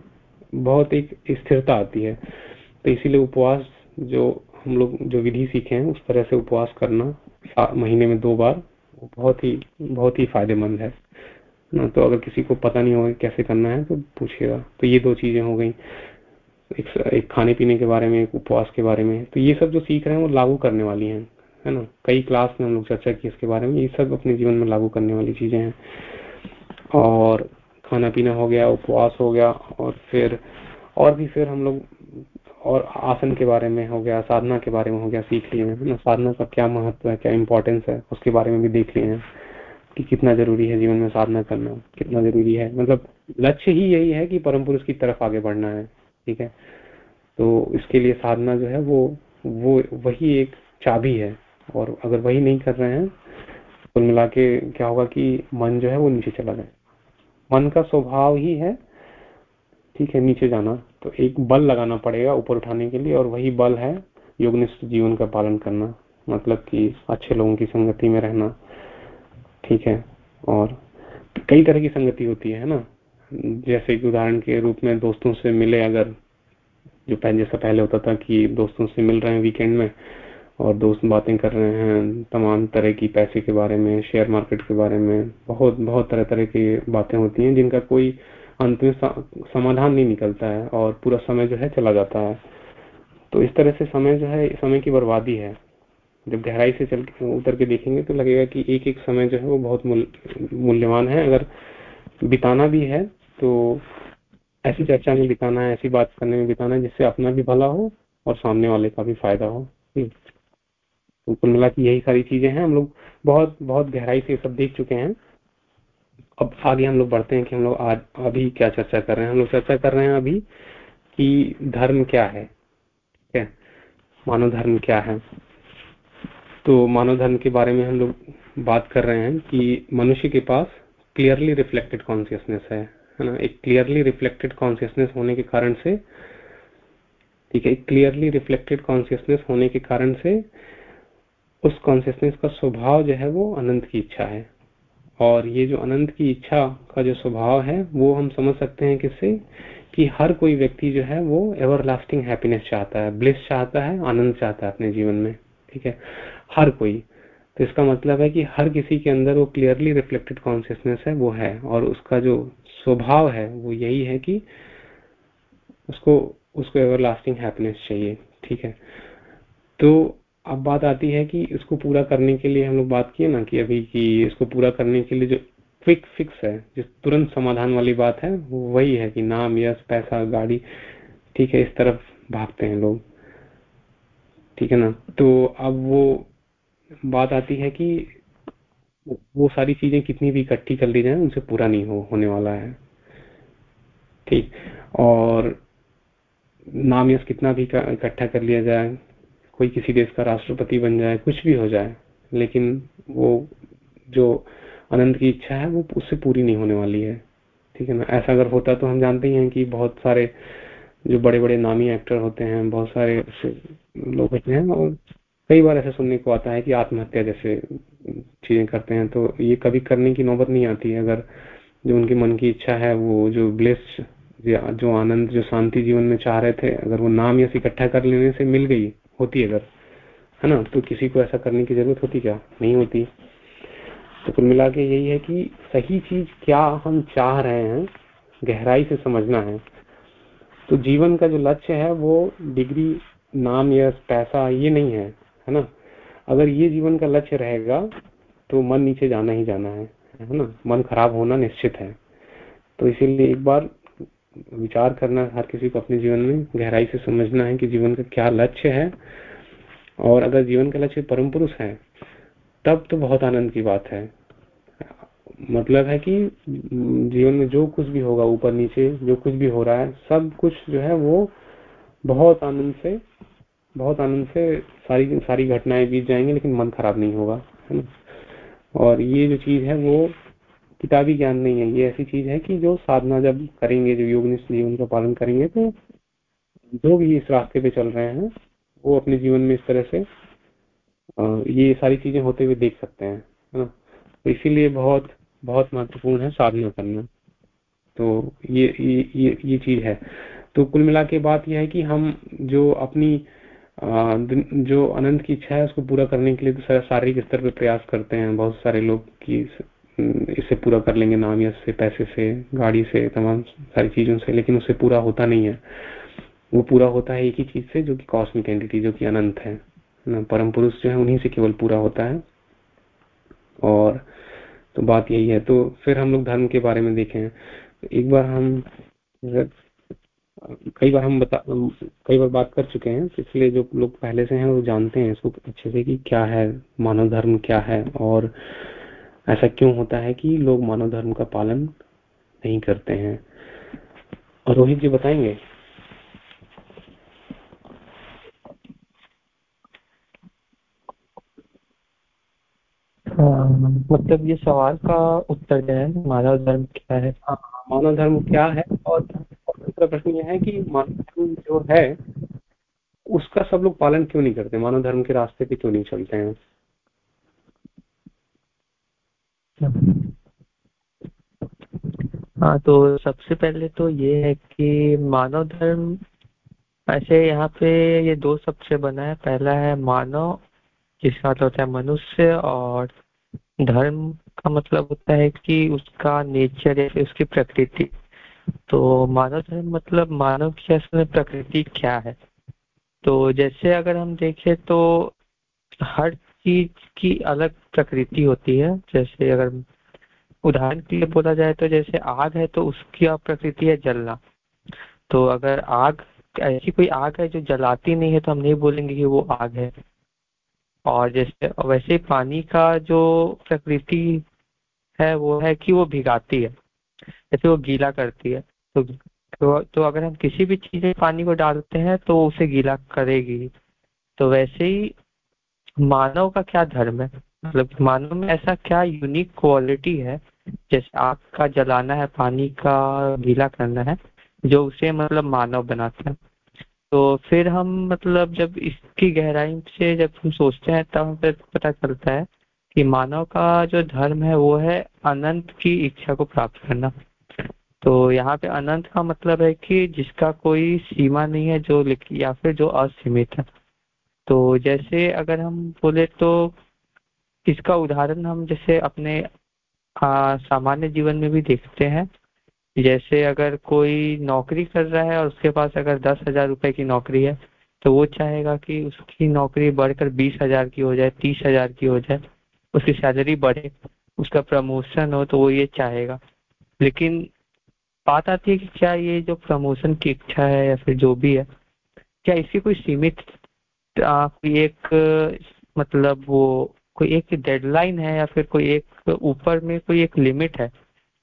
बहुत एक स्थिरता आती है। तो इसीलिए उपवास जो हम लोग जो विधि सीखे हैं उस तरह से उपवास करना महीने में दो बार बहुत ही बहुत ही फ़ायदेमंद है। ना तो अगर किसी को पता नहीं होगा कैसे करना है तो पूछिएगा। तो ये दो चीज़ें हो गई। एक, एक खाने पीने के बारे में एक उपवास के बारे में। तो ये सब जो सीख रहे हैं वो लागू करने वाली हैं। है ना? कई क्लास में हम लोग चर्चा की इसके बारे में। ये सब अपने जीवन में लागू करने वाली चीज़ें हैं। और खाना पीना हो गया, उपवास हो गया, और फिर, और भी फिर हम लोग, और आसन के बारे में हो गया, साधना के बारे में हो गया, सीख लिए हैं साधना का क्या महत्व है, क्या इंपॉर्टेंस है, उसके बारे में भी देख लिए हैं कि कितना ज़रूरी है जीवन में साधना करना, कितना ज़रूरी है। मतलब लक्ष्य ही यही है कि परम पुरुष की तरफ़ आगे बढ़ना है, ठीक है? तो इसके लिए साधना जो है वो वो, वही एक चाबी है। और अगर वही नहीं कर रहे हैं, कुल मिला के क्या होगा कि मन जो है वो नीचे चला जाए। मन का स्वभाव ही है, ठीक है, नीचे जाना। तो एक बल लगाना पड़ेगा ऊपर उठाने के लिए और वही बल है योगनिष्ठ जीवन का पालन करना। मतलब कि अच्छे लोगों की संगति में रहना, ठीक है। और कई तरह की संगति होती है ना। जैसे कि उदाहरण के रूप में दोस्तों से मिले अगर, जो पहले जैसा पहले होता था कि दोस्तों से मिल रहे हैं वीकेंड में और दोस्त बातें कर रहे हैं, तमाम तरह की पैसे के बारे में शेयर मार्केट के बारे में, बहुत बहुत तरह तरह की बातें होती हैं जिनका कोई अंत में समाधान नहीं निकलता है और पूरा समय जो है चला जाता है। तो इस तरह से समय जो है, समय की बर्बादी है। जब गहराई से चल उतर के देखेंगे तो लगेगा कि एक एक समय जो है वो बहुत मूल्यवान है। अगर बिताना भी है तो ऐसी चर्चा में बिताना है, ऐसी बात करने में बिताना है जिससे अपना भी भला हो और सामने वाले का भी फ़ायदा हो। कुल मिला यही सारी चीज़ें हैं। हम लोग बहुत बहुत गहराई से सब देख चुके हैं। अब आगे हम लोग बढ़ते हैं कि हम लोग आज, अभी क्या चर्चा कर रहे हैं। हम लोग चर्चा कर रहे हैं अभी कि धर्म क्या है। ठीक है? मानव धर्म क्या है? तो मानव धर्म के बारे में हम लोग बात कर रहे हैं कि मनुष्य के पास क्लियरली रिफ्लेक्टेड कॉन्सियसनेस है। है ना? एक क्लियरली रिफ्लेक्टेड कॉन्सियसनेस होने के कारण से, ठीक है? क्लियरली रिफ्लेक्टेड कॉन्सियसनेस होने के कारण से उस कॉन्सियसनेस का स्वभाव जो है वो अनंत की इच्छा है। और ये जो अनंत की इच्छा का जो स्वभाव है, वो हम समझ सकते हैं किससे? कि हर कोई व्यक्ति जो है वो एवर लास्टिंग हैप्पीनेस चाहता है ब्लिस चाहता है, आनंद चाहता है अपने जीवन में, ठीक है? हर कोई। तो इसका मतलब है कि हर किसी के अंदर वो क्लियरली रिफ्लेक्टेड कॉन्सियसनेस है, वो है। और उसका जो स्वभाव है, वो यही है कि उसको उसको एवर लास्टिंग हैप्पीनेस चाहिए, ठीक है? तो अब बात आती है कि इसको पूरा करने के लिए हम लोग बात किए ना कि अभी कि इसको पूरा करने के लिए जो क्विक फिक्स है जो तुरंत समाधान वाली बात है, वो वही है कि नाम यश पैसा, गाड़ी, ठीक है, इस तरफ़ भागते हैं लोग। ठीक है ना? तो अब वो बात आती है कि वो सारी चीज़ें कितनी भी इकट्ठी कर ली जाए, उनसे पूरा नहीं हो, होने वाला है। ठीक? और नाम यश कितना भी इकट्ठा कर लिया जाए कोई किसी देश का राष्ट्रपति बन जाए, कुछ भी हो जाए, लेकिन वो जो आनंद की इच्छा है, वो उससे पूरी नहीं होने वाली है। ठीक है ना? ऐसा अगर होता तो हम जानते ही हैं कि बहुत सारे जो बड़े बड़े नामी एक्टर होते हैं, बहुत सारे लोग होते हैं, और कई बार ऐसा सुनने को आता है कि आत्महत्या जैसे चीज़ें करते हैं तो ये कभी करने की नौबत नहीं आती है। अगर जो उनके मन की इच्छा है, वो जो ब्लेस जो आनंद, जो शांति जीवन में चाह रहे थे, अगर वो नाम या इकट्ठा कर लेने से मिल गई होती अगर, है ना? तो किसी को ऐसा करने की ज़रूरत होती क्या? नहीं होती। तो कुल मिला के यही है कि सही चीज़ क्या हम चाह रहे हैं, गहराई से समझना है। तो जीवन का जो लक्ष्य है, वो डिग्री, नाम या पैसा, ये नहीं है है ना? अगर ये जीवन का लक्ष्य रहेगा तो मन नीचे जाना ही जाना है है ना? मन खराब होना निश्चित है। तो इसीलिए एक बार विचार करना हर किसी को अपने जीवन में गहराई से समझना है कि जीवन का क्या लक्ष्य है। और अगर जीवन का लक्ष्य परम पुरुष है, तब तो बहुत आनंद की बात है। मतलब है कि जीवन में जो कुछ भी होगा, ऊपर नीचे जो कुछ भी हो रहा है, सब कुछ जो है वो बहुत आनंद से, बहुत आनंद से सारी सारी घटनाएँ बीत जाएँगी, लेकिन मन खराब नहीं होगा, है ना? और ये जो चीज़ है वो किताबी ज्ञान नहीं है। ये ऐसी चीज़ है कि जो साधना जब करेंगे जो योग जीवन का पालन करेंगे तो जो भी इस रास्ते पे चल रहे हैं वो अपने जीवन में इस तरह से ये सारी चीज़ें होते हुए देख सकते हैं है ना? तो इसीलिए बहुत बहुत महत्वपूर्ण है साधना करना। तो ये ये ये, ये चीज़ है। तो कुल मिला के बात यह है कि हम जो अपनी जो अनंत की इच्छा है उसको पूरा करने के लिए तो शारीरिक स्तर पर प्रयास करते हैं। बहुत सारे लोग की इसे पूरा कर लेंगे नाम या से पैसे से, गाड़ी से, तमाम सारी चीज़ों से, लेकिन उससे पूरा होता नहीं है। वो पूरा होता है एक ही चीज़ से, जो कि कॉस्मिक एंटिटी जो कि अनंत है। ना, परम पुरुष जो है, उन्हीं से केवल पूरा होता है। और तो बात यही है। तो फिर हम लोग धर्म के बारे में देखें। एक बार हम कई बार हम बता, कई बार बात कर चुके हैं, इसलिए जो लोग पहले से हैं, वो जानते हैं इसको अच्छे से कि क्या है मानव धर्म, क्या है। और ऐसा क्यों होता है कि लोग मानव धर्म का पालन नहीं करते हैं? और रोहित जी बताएँगे। हाँ, मतलब ये सवाल का उत्तर जो है मानव धर्म क्या है? हाँ, मानव धर्म क्या है? और दूसरा प्रश्न यह है कि मानव धर्म जो है उसका सब लोग पालन क्यों नहीं करते? मानव धर्म के रास्ते पे क्यों नहीं चलते हैं? हाँ तो सबसे पहले तो ये है कि मानव धर्म, ऐसे यहाँ पे ये दो शब्द से बना है। पहला है मानव, जिसका मतलब होता है मनुष्य, और धर्म का मतलब होता है कि उसका नेचर या उसकी प्रकृति। तो मानव धर्म मतलब मानव की असल में प्रकृति क्या है? तो जैसे अगर हम देखें तो हर चीज़ की अलग प्रकृति होती है। जैसे अगर उदाहरण के लिए बोला जाए तो जैसे आग है तो उसकी प्रकृति है जलना। तो अगर आग ऐसी कोई आग है जो जलाती नहीं है तो हम नहीं बोलेंगे कि वो आग है। और जैसे वैसे पानी का जो प्रकृति है वो है कि वो भिगाती है। जैसे वो गीला करती है। तो तो, तो अगर हम किसी भी चीज़ में पानी को डालते हैं तो उसे गीला करेगी। तो वैसे ही मानव का क्या धर्म है? मतलब मानव में ऐसा क्या यूनिक क्वालिटी है? जैसे आग का जलाना है, पानी का गीला करना है, जो उसे मतलब मानव बनाता है। तो फिर हम मतलब जब इसकी गहराई से जब हम सोचते हैं, तब हमें पता चलता है कि मानव का जो धर्म है, वो है अनंत की इच्छा को प्राप्त करना। तो यहाँ पे अनंत का मतलब है कि जिसका कोई सीमा नहीं है, जो या फिर जो असीमित है। तो जैसे अगर हम बोले तो इसका उदाहरण हम जैसे अपने सामान्य जीवन में भी देखते हैं। जैसे अगर कोई नौकरी कर रहा है और उसके पास अगर दस हज़ार रुपए की नौकरी है तो वो चाहेगा कि उसकी नौकरी बढ़कर बीस हज़ार की हो जाए, तीस हज़ार की हो जाए, उसकी सैलरी बढ़े, उसका प्रमोशन हो तो वो ये चाहेगा। लेकिन बात आती है कि क्या ये जो प्रमोशन की इच्छा है या फिर जो भी है, क्या इसकी कोई सीमित कोई एक मतलब वो कोई एक डेडलाइन है या फिर कोई एक ऊपर में कोई एक लिमिट है,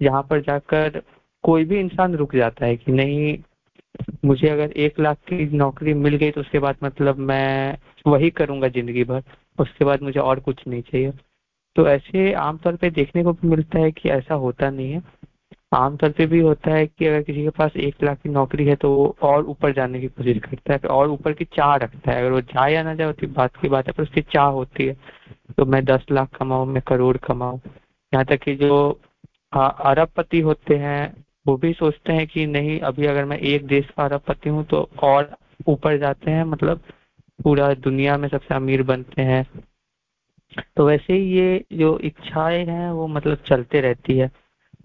जहाँ पर जाकर कोई भी इंसान रुक जाता है कि नहीं, मुझे अगर एक लाख की नौकरी मिल गई तो उसके बाद मतलब मैं वही करूँगा ज़िंदगी भर, उसके बाद मुझे और कुछ नहीं चाहिए। तो ऐसे आमतौर पे देखने को भी मिलता है कि ऐसा होता नहीं है। आमतौर पे भी होता है कि अगर किसी के पास एक लाख की नौकरी है तो वो और ऊपर जाने की कोशिश करता है, और ऊपर की चाह रखता है। अगर वो जाए या ना जाए उसकी बात की बात है, पर उसकी चाह होती है। तो मैं दस लाख कमाऊं, मैं करोड़ कमाऊं। यहाँ तक कि जो अरबपति होते हैं, वो भी सोचते हैं कि नहीं, अभी अगर मैं एक देश का अरबपति हूँ तो और ऊपर जाते हैं मतलब पूरा दुनिया में सबसे अमीर बनते हैं। तो वैसे ही ये जो इच्छाएँ हैं, वो मतलब चलते रहती है।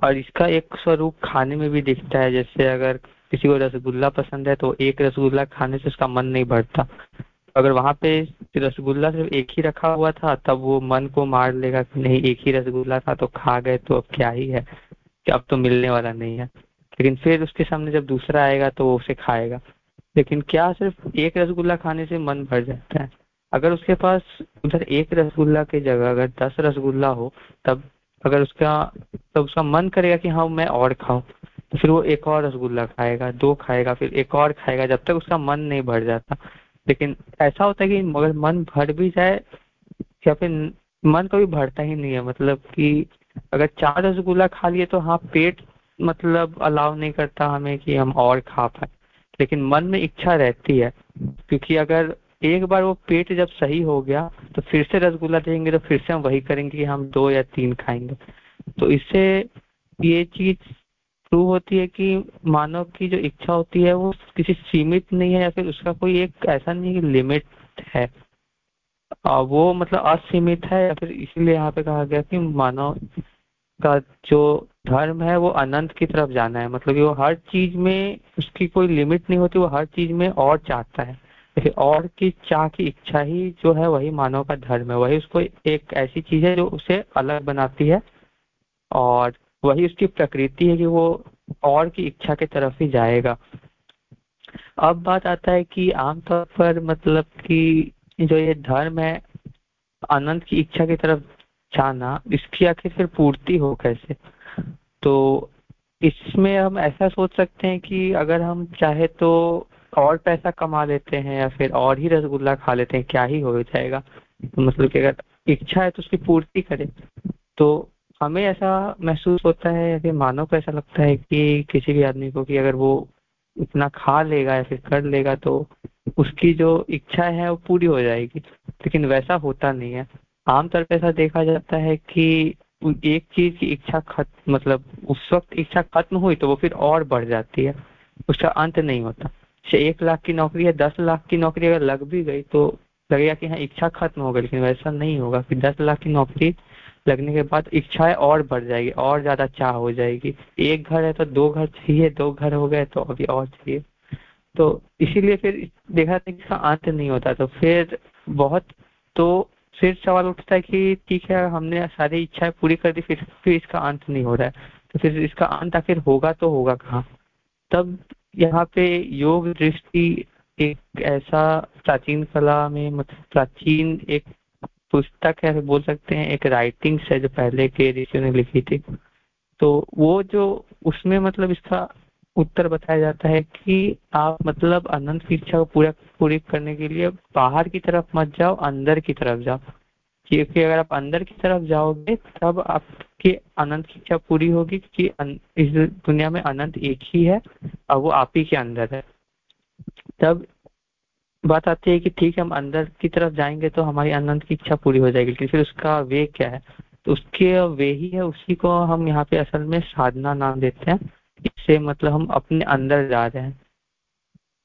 और इसका एक स्वरूप खाने में भी दिखता है, जैसे अगर किसी को रसगुल्ला पसंद है तो एक रसगुल्ला खाने से उसका मन नहीं बढ़ता अगर वहाँ पे रसगुल्ला सिर्फ़ एक ही रखा हुआ था, तब वो मन को मार लेगा कि नहीं, एक ही रसगुल्ला था तो खा गए तो अब क्या ही है, कि अब तो मिलने वाला नहीं है। लेकिन फिर उसके सामने जब दूसरा आएगा तो वो उसे खाएगा। लेकिन क्या सिर्फ़ एक रसगुल्ला खाने से मन भर जाता है? अगर उसके पास उधर एक रसगुल्ला की जगह अगर दस रसगुल्ला हो, तब अगर उसका तब उसका मन करेगा कि हाँ मैं और खाऊं तो फिर वो एक और रसगुल्ला खाएगा, दो खाएगा, फिर एक और खाएगा, जब तक उसका मन नहीं भर जाता। लेकिन ऐसा होता है कि मगर मन भर भी जाए, या फिर मन कभी भरता ही नहीं है। मतलब कि अगर चार रसगुल्ला खा लिए तो हाँ पेट मतलब अलाउ नहीं करता हमें कि हम और खा पाए। लेकिन मन में इच्छा रहती है, क्योंकि अगर एक बार वो पेट जब सही हो गया तो फिर से रसगुल्ला देंगे तो फिर से हम वही करेंगे कि हम दो या तीन खाएँगे। तो इससे ये चीज़ प्रूव होती है कि मानव की जो इच्छा होती है, वो किसी सीमित नहीं है या फिर उसका कोई एक ऐसा नहीं लिमिट है। वो मतलब असीमित है या फिर इसीलिए यहाँ पे कहा गया कि मानव का जो धर्म है, वो अनंत की तरफ़ जाना है। मतलब कि वो हर चीज़ में उसकी कोई लिमिट नहीं होती, वो हर चीज़ में और चाहता है। और की चाह की इच्छा ही जो है वही मानव का धर्म है। वही उसको एक ऐसी चीज़ है जो उसे अलग बनाती है और वही उसकी प्रकृति है कि वो और की इच्छा की तरफ़ ही जाएगा। अब बात आता है कि आमतौर पर मतलब कि जो ये धर्म है, अनंत की इच्छा की तरफ़ जाना, इसकी आखिर फिर पूर्ति हो कैसे? तो इसमें हम ऐसा सोच सकते हैं कि अगर हम चाहे तो और पैसा कमा लेते हैं या फिर और ही रसगुल्ला खा लेते हैं, क्या ही हो जाएगा? तो मतलब कि अगर इच्छा है तो उसकी पूर्ति करें। तो हमें ऐसा महसूस होता है या फिर मानव को ऐसा लगता है कि किसी भी आदमी को कि अगर वो इतना खा लेगा या फिर कर लेगा तो उसकी जो इच्छा है वो पूरी हो जाएगी। लेकिन वैसा होता नहीं है। आमतौर पर ऐसा देखा जाता है कि एक चीज़ की इच्छा खत्म मतलब उस वक्त इच्छा खत्म हुई तो वो फिर और बढ़ जाती है। उसका अंत नहीं होता। एक लाख की नौकरी है, दस लाख की नौकरी अगर लग भी गई तो लगेगा कि हाँ इच्छा खत्म हो गई, लेकिन वैसा नहीं होगा कि दस लाख की नौकरी लगने के बाद इच्छाएँ और बढ़ जाएगी, और ज़्यादा चाह हो जाएगी। एक घर है तो दो घर चाहिए, दो घर हो गए तो अभी और चाहिए। तो इसीलिए फिर देखा था इसका अंत नहीं होता तो फिर बहुत तो फिर सवाल उठता है कि ठीक है, हमने सारी इच्छाएँ पूरी कर दी, फिर फिर इसका अंत नहीं हो रहा है। तो फिर इसका अंत आखिर होगा तो होगा कहाँ? तब यहाँ पे योग दृष्टि एक ऐसा प्राचीन कला में मतलब प्राचीन एक पुस्तक है, बोल सकते हैं, एक राइटिंग्स है जो पहले के ऋषि ने लिखी थी। तो वो जो उसमें मतलब इसका उत्तर बताया जाता है कि आप मतलब अनंत की इच्छा को पूरा, पूरी करने के लिए बाहर की तरफ़ मत जाओ, अंदर की तरफ़ जाओ। क्योंकि अगर आप अंदर की तरफ़ जाओगे, तब आपकी अनंत की इच्छा पूरी होगी कि इस दुनिया में अनंत एक ही है और वो आप ही के अंदर है। तब बात आती है कि ठीक है, हम अंदर की तरफ़ जाएँगे तो हमारी अनंत की इच्छा पूरी हो जाएगी, लेकिन फिर उसका वे क्या है? तो उसके वे ही है, उसी को हम यहाँ पे असल में साधना नाम देते हैं। इससे मतलब हम अपने अंदर जा रहे हैं।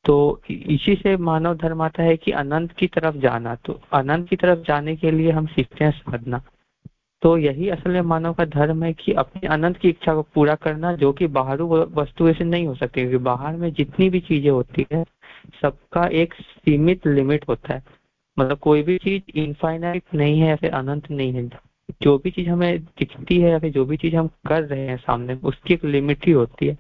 तो इसी से मानव धर्म आता है कि अनंत की तरफ़ जाना तो अनंत की तरफ़ जाने के लिए हम सीखते हैं साधना। तो यही असल में मानव का धर्म है कि अपनी अनंत की इच्छा को पूरा करना, जो कि बाहर वस्तु ऐसे नहीं हो सकती, क्योंकि बाहर में जितनी भी चीज़ें होती है, सबका एक सीमित लिमिट होता है। मतलब कोई भी चीज़ इनफाइनाइट नहीं है या फिर अनंत नहीं है, जो भी चीज़ हमें दिखती है या फिर जो भी चीज़ हम कर रहे हैं सामने, उसकी एक लिमिट ही होती है।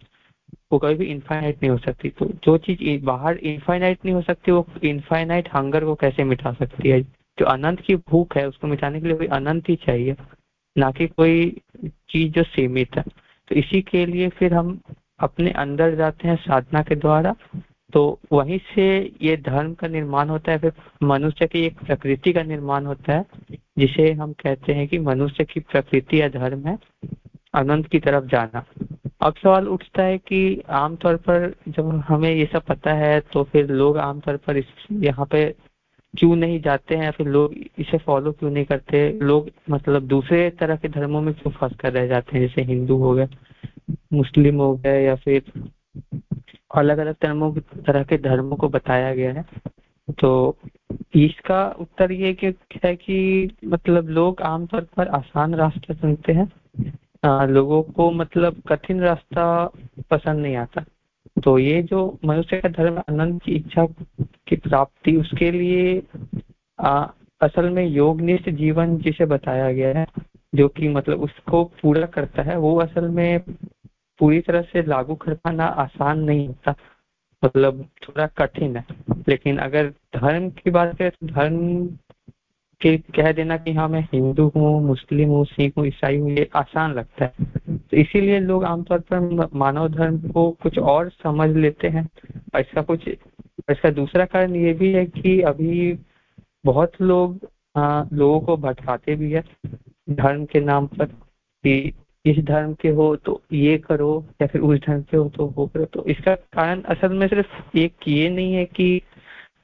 वो कभी भी इनफाइनाइट नहीं हो सकती। तो जो चीज़ बाहर इनफाइनाइट नहीं हो सकती, वो इनफाइनाइट हंगर को कैसे मिटा सकती है? जो अनंत की भूख है, उसको मिटाने के लिए कोई अनंत ही चाहिए, ना कि कोई चीज़ जो सीमित है। तो इसी के लिए फिर हम अपने अंदर जाते हैं साधना के द्वारा। तो वहीं से ये धर्म का निर्माण होता है, फिर मनुष्य की एक प्रकृति का निर्माण होता है, जिसे हम कहते हैं कि मनुष्य की प्रकृति या धर्म है, अनंत की तरफ़ जाना। अब सवाल उठता है कि आमतौर पर जब हमें ये सब पता है तो फिर लोग आमतौर पर इस, यहाँ पे क्यों नहीं जाते हैं? फिर लोग इसे फॉलो क्यों नहीं करते? लोग मतलब दूसरे तरह के धर्मों में क्यों फंस कर रह जाते हैं? जैसे हिंदू हो गए, मुस्लिम हो गए, या फिर अलग अलग धर्मों तरह के धर्मों को बताया गया है। तो इसका उत्तर ये कि, है कि मतलब लोग आमतौर पर आसान रास्ता चुनते हैं। लोगों को मतलब कठिन रास्ता पसंद नहीं आता। तो ये जो मनुष्य का धर्म अनंत की इच्छा की प्राप्ति उसके लिए आ, असल में योगनिष्ठ जीवन जिसे बताया गया है जो कि मतलब उसको पूरा करता है वो असल में पूरी तरह से लागू कर पाना आसान नहीं होता मतलब थोड़ा कठिन है। लेकिन अगर धर्म की बात करें तो धर्म के कह देना कि हाँ मैं हिंदू हूँ मुस्लिम हूँ सिख हूँ ईसाई हूँ ये आसान लगता है। तो इसीलिए लोग आमतौर पर मानव धर्म को कुछ और समझ लेते हैं। इसका कुछ इसका दूसरा कारण ये भी है कि अभी बहुत लोग आ, लोगों को भटकाते भी है धर्म के नाम पर कि इस धर्म के हो तो ये करो या फिर उस धर्म के हो तो वो करो। तो इसका कारण असल में सिर्फ़ एक ये नहीं है कि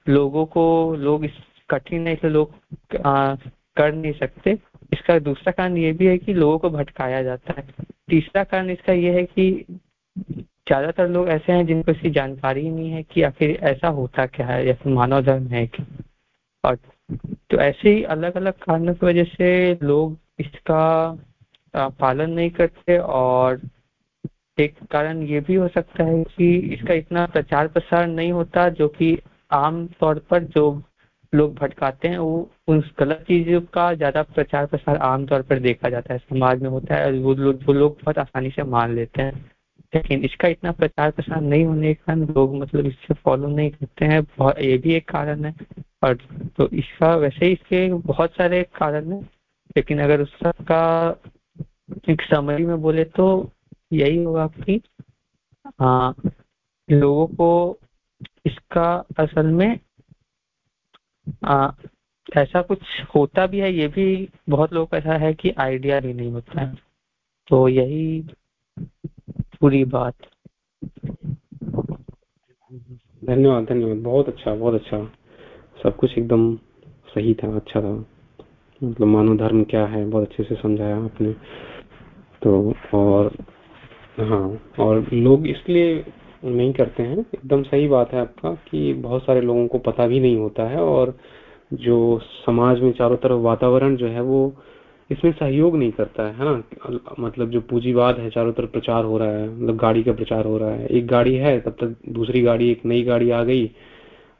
लोगों को लोग इस कठिन है इसलिए लोग कर नहीं सकते। इसका दूसरा कारण ये भी है कि लोगों को भटकाया जाता है। तीसरा कारण इसका ये है कि ज़्यादातर लोग ऐसे हैं जिनको इसकी जानकारी ही नहीं है कि आखिर ऐसा होता क्या है, या फिर मानव धर्म है क्या और तो ऐसे ही अलग अलग कारणों की वजह से लोग इसका पालन नहीं करते और एक कारण ये भी हो सकता है कि इसका इतना प्रचार प्रसार नहीं होता जो कि आम तौर पर जो लोग भटकाते हैं, वो उन गलत चीज़ों का ज़्यादा प्रचार प्रसार आमतौर पर देखा जाता है, समाज में होता है, वो लोग वो लोग बहुत आसानी से मान लेते हैं। लेकिन इसका इतना प्रचार प्रसार नहीं होने के कारण लोग मतलब इससे फॉलो नहीं करते हैं ये भी एक कारण है। और तो इसका, वैसे इसके बहुत सारे कारण है, लेकिन अगर उसका एक समरी में बोले तो यही होगा कि हाँ लोगों को इसका असल में आ, ऐसा कुछ होता भी है ये भी बहुत लोगों ऐसा है कि आइडिया भी नहीं होता है। तो यही पूरी बात। धन्यवाद धन्यवाद। बहुत अच्छा बहुत अच्छा। सब कुछ एकदम सही था अच्छा था। मतलब मानव धर्म क्या है बहुत अच्छे से समझाया आपने। तो और हाँ और लोग इसलिए नहीं करते हैं। एकदम सही बात है आपका कि बहुत सारे लोगों को पता भी नहीं होता है और जो समाज में चारों तरफ़ वातावरण जो है वो इसमें सहयोग नहीं करता है ना? मतलब जो पूंजीवाद है, चारों तरफ़ प्रचार हो रहा है मतलब गाड़ी का प्रचार हो रहा है। एक गाड़ी है, तब तक दूसरी गाड़ी, एक नई गाड़ी आ गई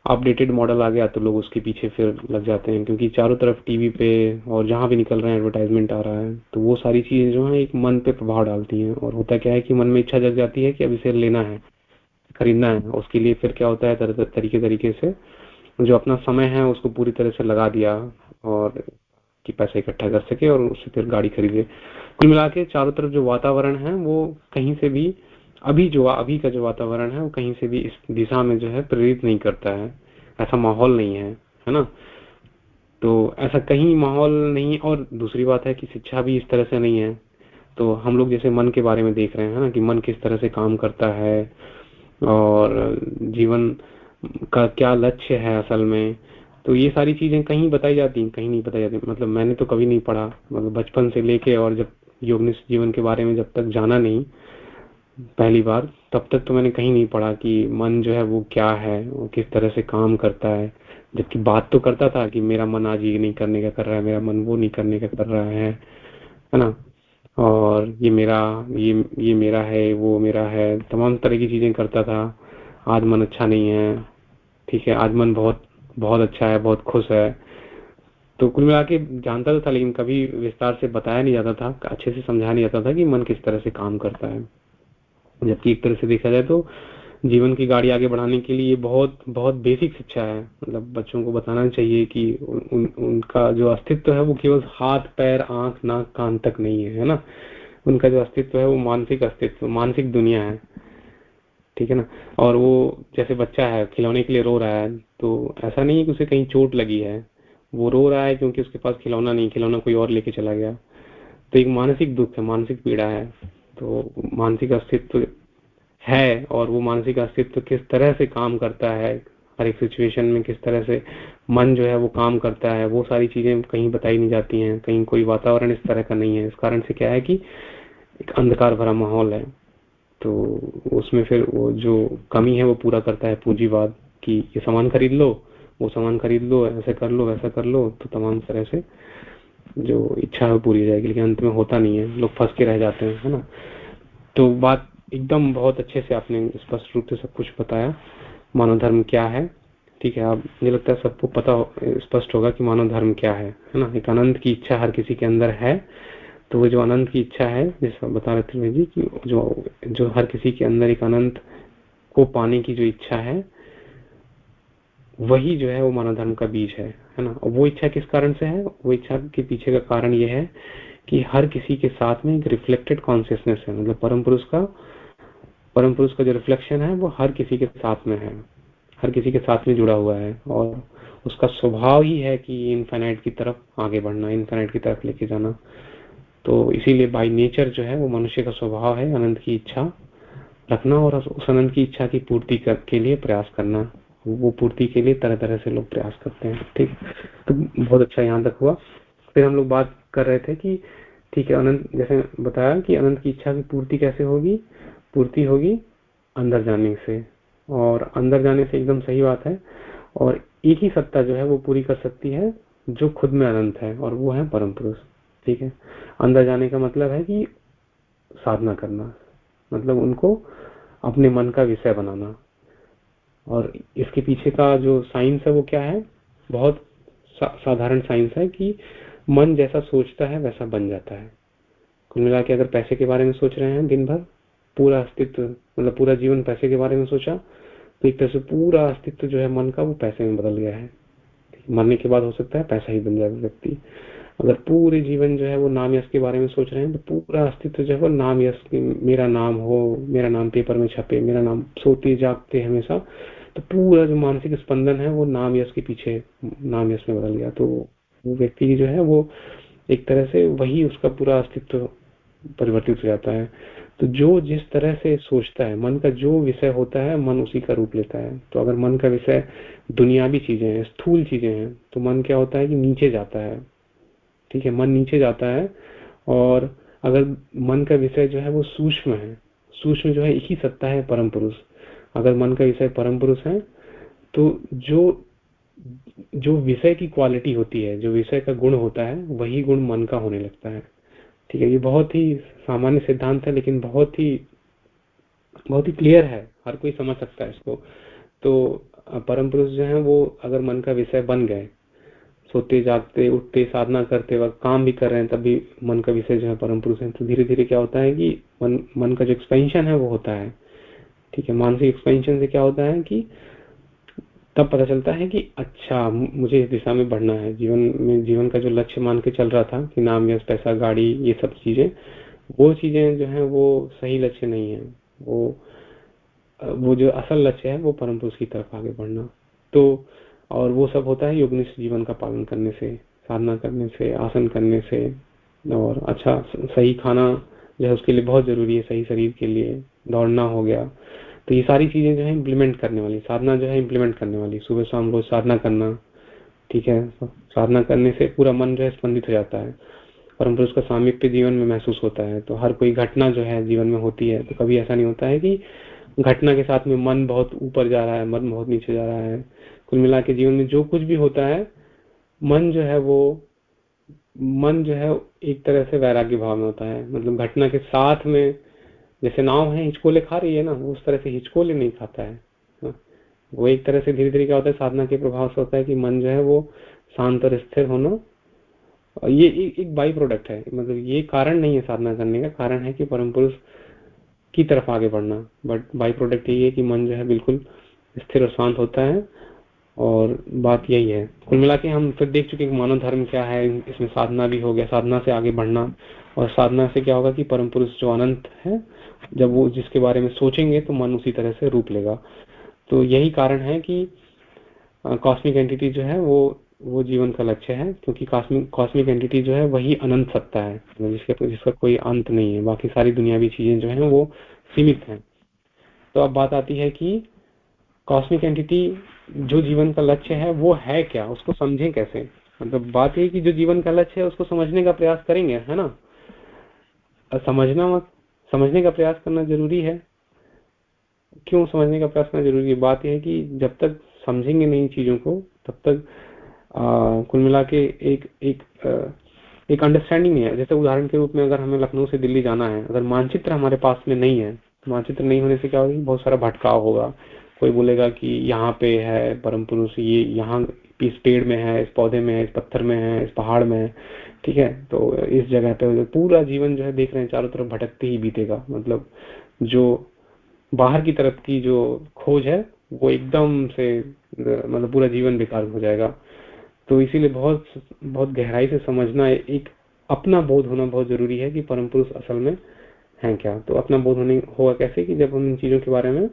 अपडेटेड मॉडल आ गया तो लोग उसके पीछे फिर लग जाते हैं। क्योंकि चारों तरफ़ टीवी पे और जहाँ भी निकल रहे हैं एडवर्टाइजमेंट आ रहा है तो वो सारी चीज़ें जो है एक मन पे प्रभाव डालती हैं। और होता क्या है कि मन में इच्छा जग जाती है कि अब इसे लेना है। खरीदना है, उसके लिए फिर क्या होता है तरह तरीके तरीके से, जो अपना समय है, उसको पूरी तरह से लगा दिया और कि पैसा इकट्ठा कर सके और उससे फिर गाड़ी खरीदे। कुल मिला के चारों तरफ़ जो वातावरण है, वो कहीं से भी, अभी जो, अभी का जो वातावरण है, वो कहीं से भी इस दिशा में जो है प्रेरित नहीं करता है। ऐसा माहौल नहीं है है ना? तो ऐसा कहीं माहौल नहीं, और दूसरी बात है कि शिक्षा भी इस तरह से नहीं है। तो हम लोग जैसे मन के बारे में देख रहे हैं ना? कि मन किस तरह से काम करता है और जीवन का क्या लक्ष्य है असल में। तो ये सारी चीज़ें कहीं बताई जाती हैं, कहीं नहीं बताई जाती। मतलब मैंने तो कभी नहीं पढ़ा मतलब बचपन से लेके और जब योगनिष्ठ जीवन के बारे में जब तक जाना नहीं, पहली बार, तब तक तो मैंने कहीं नहीं पढ़ा कि मन जो है वो क्या है, वो किस तरह से काम करता है। जबकि बात तो करता था कि मेरा मन आज ये नहीं करने का कर रहा है, मेरा मन वो नहीं करने का कर रहा है है ना? और ये मेरा, ये ये मेरा है, वो मेरा है। तमाम तरह की चीज़ें करता था। आज मन अच्छा नहीं है। ठीक है, आज मन बहुत बहुत अच्छा है, बहुत खुश है। तो कुल मिला के जानता तो था, लेकिन कभी विस्तार से बताया नहीं जाता था। अच्छे से समझाया नहीं जाता था कि मन किस तरह से काम करता है। जबकि एक तरह से देखा जाए तो जीवन की गाड़ी आगे बढ़ाने के लिए बहुत बहुत बेसिक शिक्षा है। मतलब बच्चों को बताना चाहिए कि उन, उनका जो अस्तित्व है वो केवल हाथ पैर आँख नाक कान तक नहीं है है ना? उनका जो अस्तित्व है वो मानसिक अस्तित्व मानसिक दुनिया है। ठीक है ना? और वो जैसे बच्चा है खिलौने के लिए रो रहा है तो ऐसा नहीं है कि उसे कहीं चोट लगी है। वो रो रहा है क्योंकि उसके पास खिलौना नहीं खिलौना कोई और लेके चला गया। तो एक मानसिक दुख है मानसिक पीड़ा है। तो मानसिक अस्तित्व है और वो मानसिक अस्तित्व किस तरह से काम करता है, हर एक सिचुएशन में किस तरह से मन जो है वो काम करता है, वो सारी चीज़ें कहीं बताई नहीं जाती हैं, कहीं कोई वातावरण इस तरह का नहीं है। इस कारण से क्या है कि एक अंधकार भरा माहौल है। तो उसमें फिर वो जो कमी है वो पूरा करता है पूंजीवाद कि ये सामान खरीद लो, वो सामान खरीद लो, ऐसे कर लो, वैसा कर लो तो तमाम तरह से जो इच्छा है पूरी हो जाएगी, लेकिन अंत में होता नहीं है, लोग फंस के रह जाते हैं, है ना? तो बात एकदम बहुत अच्छे से आपने स्पष्ट रूप से सब कुछ बताया। मानव धर्म क्या है? ठीक है आप मुझे लगता है सबको पता स्पष्ट होगा कि मानव धर्म क्या है है ना? एक आनंद की इच्छा हर किसी के अंदर है। तो वो जो अनंत की इच्छा है, जैसे बता रहे थे जी, कि जो जो हर किसी के अंदर एक आनंद को पाने की जो इच्छा है, वही जो है वो मानव धर्म का बीज है है ना? और वो इच्छा किस कारण से है? वो इच्छा के पीछे का कारण ये है कि हर किसी के साथ में एक रिफ्लेक्टेड कॉन्सियसनेस है मतलब परम पुरुष का परम पुरुष का जो रिफ्लेक्शन है, वो हर किसी के साथ में है। हर किसी के साथ में जुड़ा हुआ है और उसका स्वभाव ही है कि इनफाइनाइट की तरफ़ आगे बढ़ना इनफाइनाइट की तरफ़ लेके जाना। तो इसीलिए बाई नेचर जो है, वो मनुष्य का स्वभाव है, अनंत की इच्छा रखना और उस अनंत की इच्छा की पूर्ति के लिए प्रयास करना। वो पूर्ति के लिए तरह तरह से लोग प्रयास करते हैं, ठीक? तो बहुत अच्छा यहाँ तक हुआ। फिर हम लोग बात कर रहे थे कि, ठीक है, अनंत, जैसे बताया कि अनंत की इच्छा की पूर्ति कैसे होगी? पूर्ति होगी अंदर जाने से। और अंदर जाने से एकदम सही बात है। और एक ही सत्ता जो है वो पूरी कर सकती है जो खुद में अनंत है और वो है परम पुरुष। ठीक है? अंदर जाने का मतलब है कि साधना करना। मतलब उनको अपने मन का विषय बनाना। और इसके पीछे का जो साइंस है वो क्या है? बहुत सा, साधारण साइंस है कि मन जैसा सोचता है वैसा बन जाता है। कुल मिला के अगर पैसे के बारे में सोच रहे हैं दिन भर पूरा अस्तित्व मतलब पूरा जीवन पैसे के बारे में सोचा तो एक तरह से पूरा अस्तित्व जो है मन का वो पैसे में बदल गया है। मरने के बाद हो सकता है पैसा ही बन जाए व्यक्ति। अगर पूरे जीवन जो है वो नाम यश के बारे में सोच रहे हैं तो पूरा अस्तित्व जो है वो नाम यश मेरा नाम हो, मेरा नाम पेपर में छपे, मेरा नाम सोते जागते हमेशा तो पूरा जो मानसिक स्पंदन है वो नाम यश के पीछे, नाम यश में बदल गया। तो वो व्यक्ति जो है वो एक तरह से वही उसका पूरा अस्तित्व परिवर्तित हो जाता है। तो जो जिस तरह से सोचता है, मन का जो विषय होता है, मन उसी का रूप लेता है। तो अगर मन का विषय दुनियावी चीज़ें हैं, स्थूल चीज़ें हैं तो मन क्या होता है कि नीचे जाता है। ठीक है, मन नीचे जाता है और अगर मन का विषय जो है वो सूक्ष्म है, सूक्ष्म जो है एक ही सत्ता है, परम पुरुष। अगर मन का विषय परम पुरुष है तो जो जो विषय की क्वालिटी होती है, जो विषय का गुण होता है, वही गुण मन का होने लगता है। ठीक है, ये बहुत ही सामान्य सिद्धांत है, लेकिन बहुत ही बहुत ही क्लियर है, हर कोई समझ सकता है इसको। तो परम पुरुष जो है, वो अगर मन का विषय बन गए, सोते, जागते, उठते, साधना करते वक्त, काम भी कर रहे हैं तभी मन का विषय जो है परम पुरुष है। तो धीरे धीरे क्या होता है कि मन मन का जो एक्सपेंशन है, वो होता है। ठीक है, मानसिक एक्सपेंशन से क्या होता है कि तब पता चलता है कि अच्छा मुझे इस दिशा में बढ़ना है। जीवन में, जीवन का जो लक्ष्य मान के चल रहा था कि नाम, यश, पैसा, गाड़ी, ये सब चीज़ें, वो चीज़ें जो है, वो सही लक्ष्य नहीं है। वो वो जो असल लक्ष्य है, वो परम पुरुष की तरफ़ आगे बढ़ना। तो और वो सब होता है योगनिष्ठ जीवन का पालन करने से, साधना करने से, आसन करने से। और अच्छा सही खाना जो है, उसके लिए बहुत ज़रूरी है, सही शरीर के लिए। दौड़ना हो गया। तो ये सारी चीज़ें जो है इम्प्लीमेंट करने वाली, साधना जो है इम्प्लीमेंट करने वाली। सुबह शाम रोज साधना करना, ठीक है? साधना करने से पूरा मन जो है स्पंदित हो जाता है परम पुरुष का सामिप्य जीवन में महसूस होता है। तो हर कोई घटना जो है जीवन में होती है तो कभी ऐसा नहीं होता है कि घटना के साथ में मन बहुत ऊपर जा रहा है, मन बहुत नीचे जा रहा है। कुल मिला के जीवन में जो कुछ भी होता है, मन जो है वो, मन जो है एक तरह से वैराग्य भाव में होता है। मतलब घटना के साथ में जैसे नाव है, हिचकोले खा रही है ना उस तरह से हिचकोले नहीं खाता है हाँ। वो एक तरह से धीरे धीरे क्या होता है, साधना के प्रभाव से होता है कि मन जो है वो शांत और स्थिर होना ये एक बाई प्रोडक्ट है। मतलब ये कारण नहीं है साधना करने का, कारण है कि परम पुरुष की तरफ़ आगे बढ़ना। बट बाई प्रोडक्ट यही है कि मन जो है बिल्कुल स्थिर और शांत होता है, और बात यही है। कुल मिला के हम फिर देख चुके मानव धर्म क्या है, इसमें साधना भी हो गया, साधना से आगे बढ़ना, और साधना से क्या होगा कि परम पुरुष जो अनंत है जब वो जिसके बारे में सोचेंगे तो मन उसी तरह से रूप लेगा। तो यही कारण है कि कॉस्मिक एंटिटी जो है वो वो जीवन का लक्ष्य है, क्योंकि कॉस्मिक एंटिटी जो है वही अनंत सत्ता है जिसके, जिसका कोई अंत नहीं है। बाकी सारी दुनियावी चीज़ें जो है वो सीमित है। तो अब बात आती है कि कॉस्मिक एंटिटी जो जीवन का लक्ष्य है वो है क्या? उसको समझें कैसे? मतलब बात ये कि जो जीवन का लक्ष्य है उसको समझने का प्रयास करेंगे, है ना? समझना समझने का प्रयास करना ज़रूरी है। क्यों समझने का प्रयास करना ज़रूरी है? बात यह है कि जब तक समझेंगे नहीं चीज़ों को तब तक कुल मिला के एक एक आ, एक अंडरस्टैंडिंग है। जैसे उदाहरण के रूप में अगर हमें लखनऊ से दिल्ली जाना है अगर मानचित्र हमारे पास में नहीं है मानचित्र नहीं होने से क्या होगी बहुत सारा भटकाव होगा। कोई बोलेगा कि यहाँ पे है परम पुरुष ये यहाँ इस पेड़ में है इस पौधे में है इस पत्थर में है इस पहाड़ में है। ठीक है? तो इस जगह पे पूरा जीवन जो है देख रहे हैं, चारों तरफ़ भटकते ही बीतेगा। मतलब जो बाहर की तरफ़ की जो खोज है, वो एकदम से मतलब पूरा जीवन बेकार हो जाएगा। तो इसीलिए बहुत बहुत गहराई से समझना एक अपना बोध होना बहुत ज़रूरी है कि परम पुरुष असल में है क्या? तो अपना बोध होने होगा कैसे कि जब हम इन चीज़ों के बारे में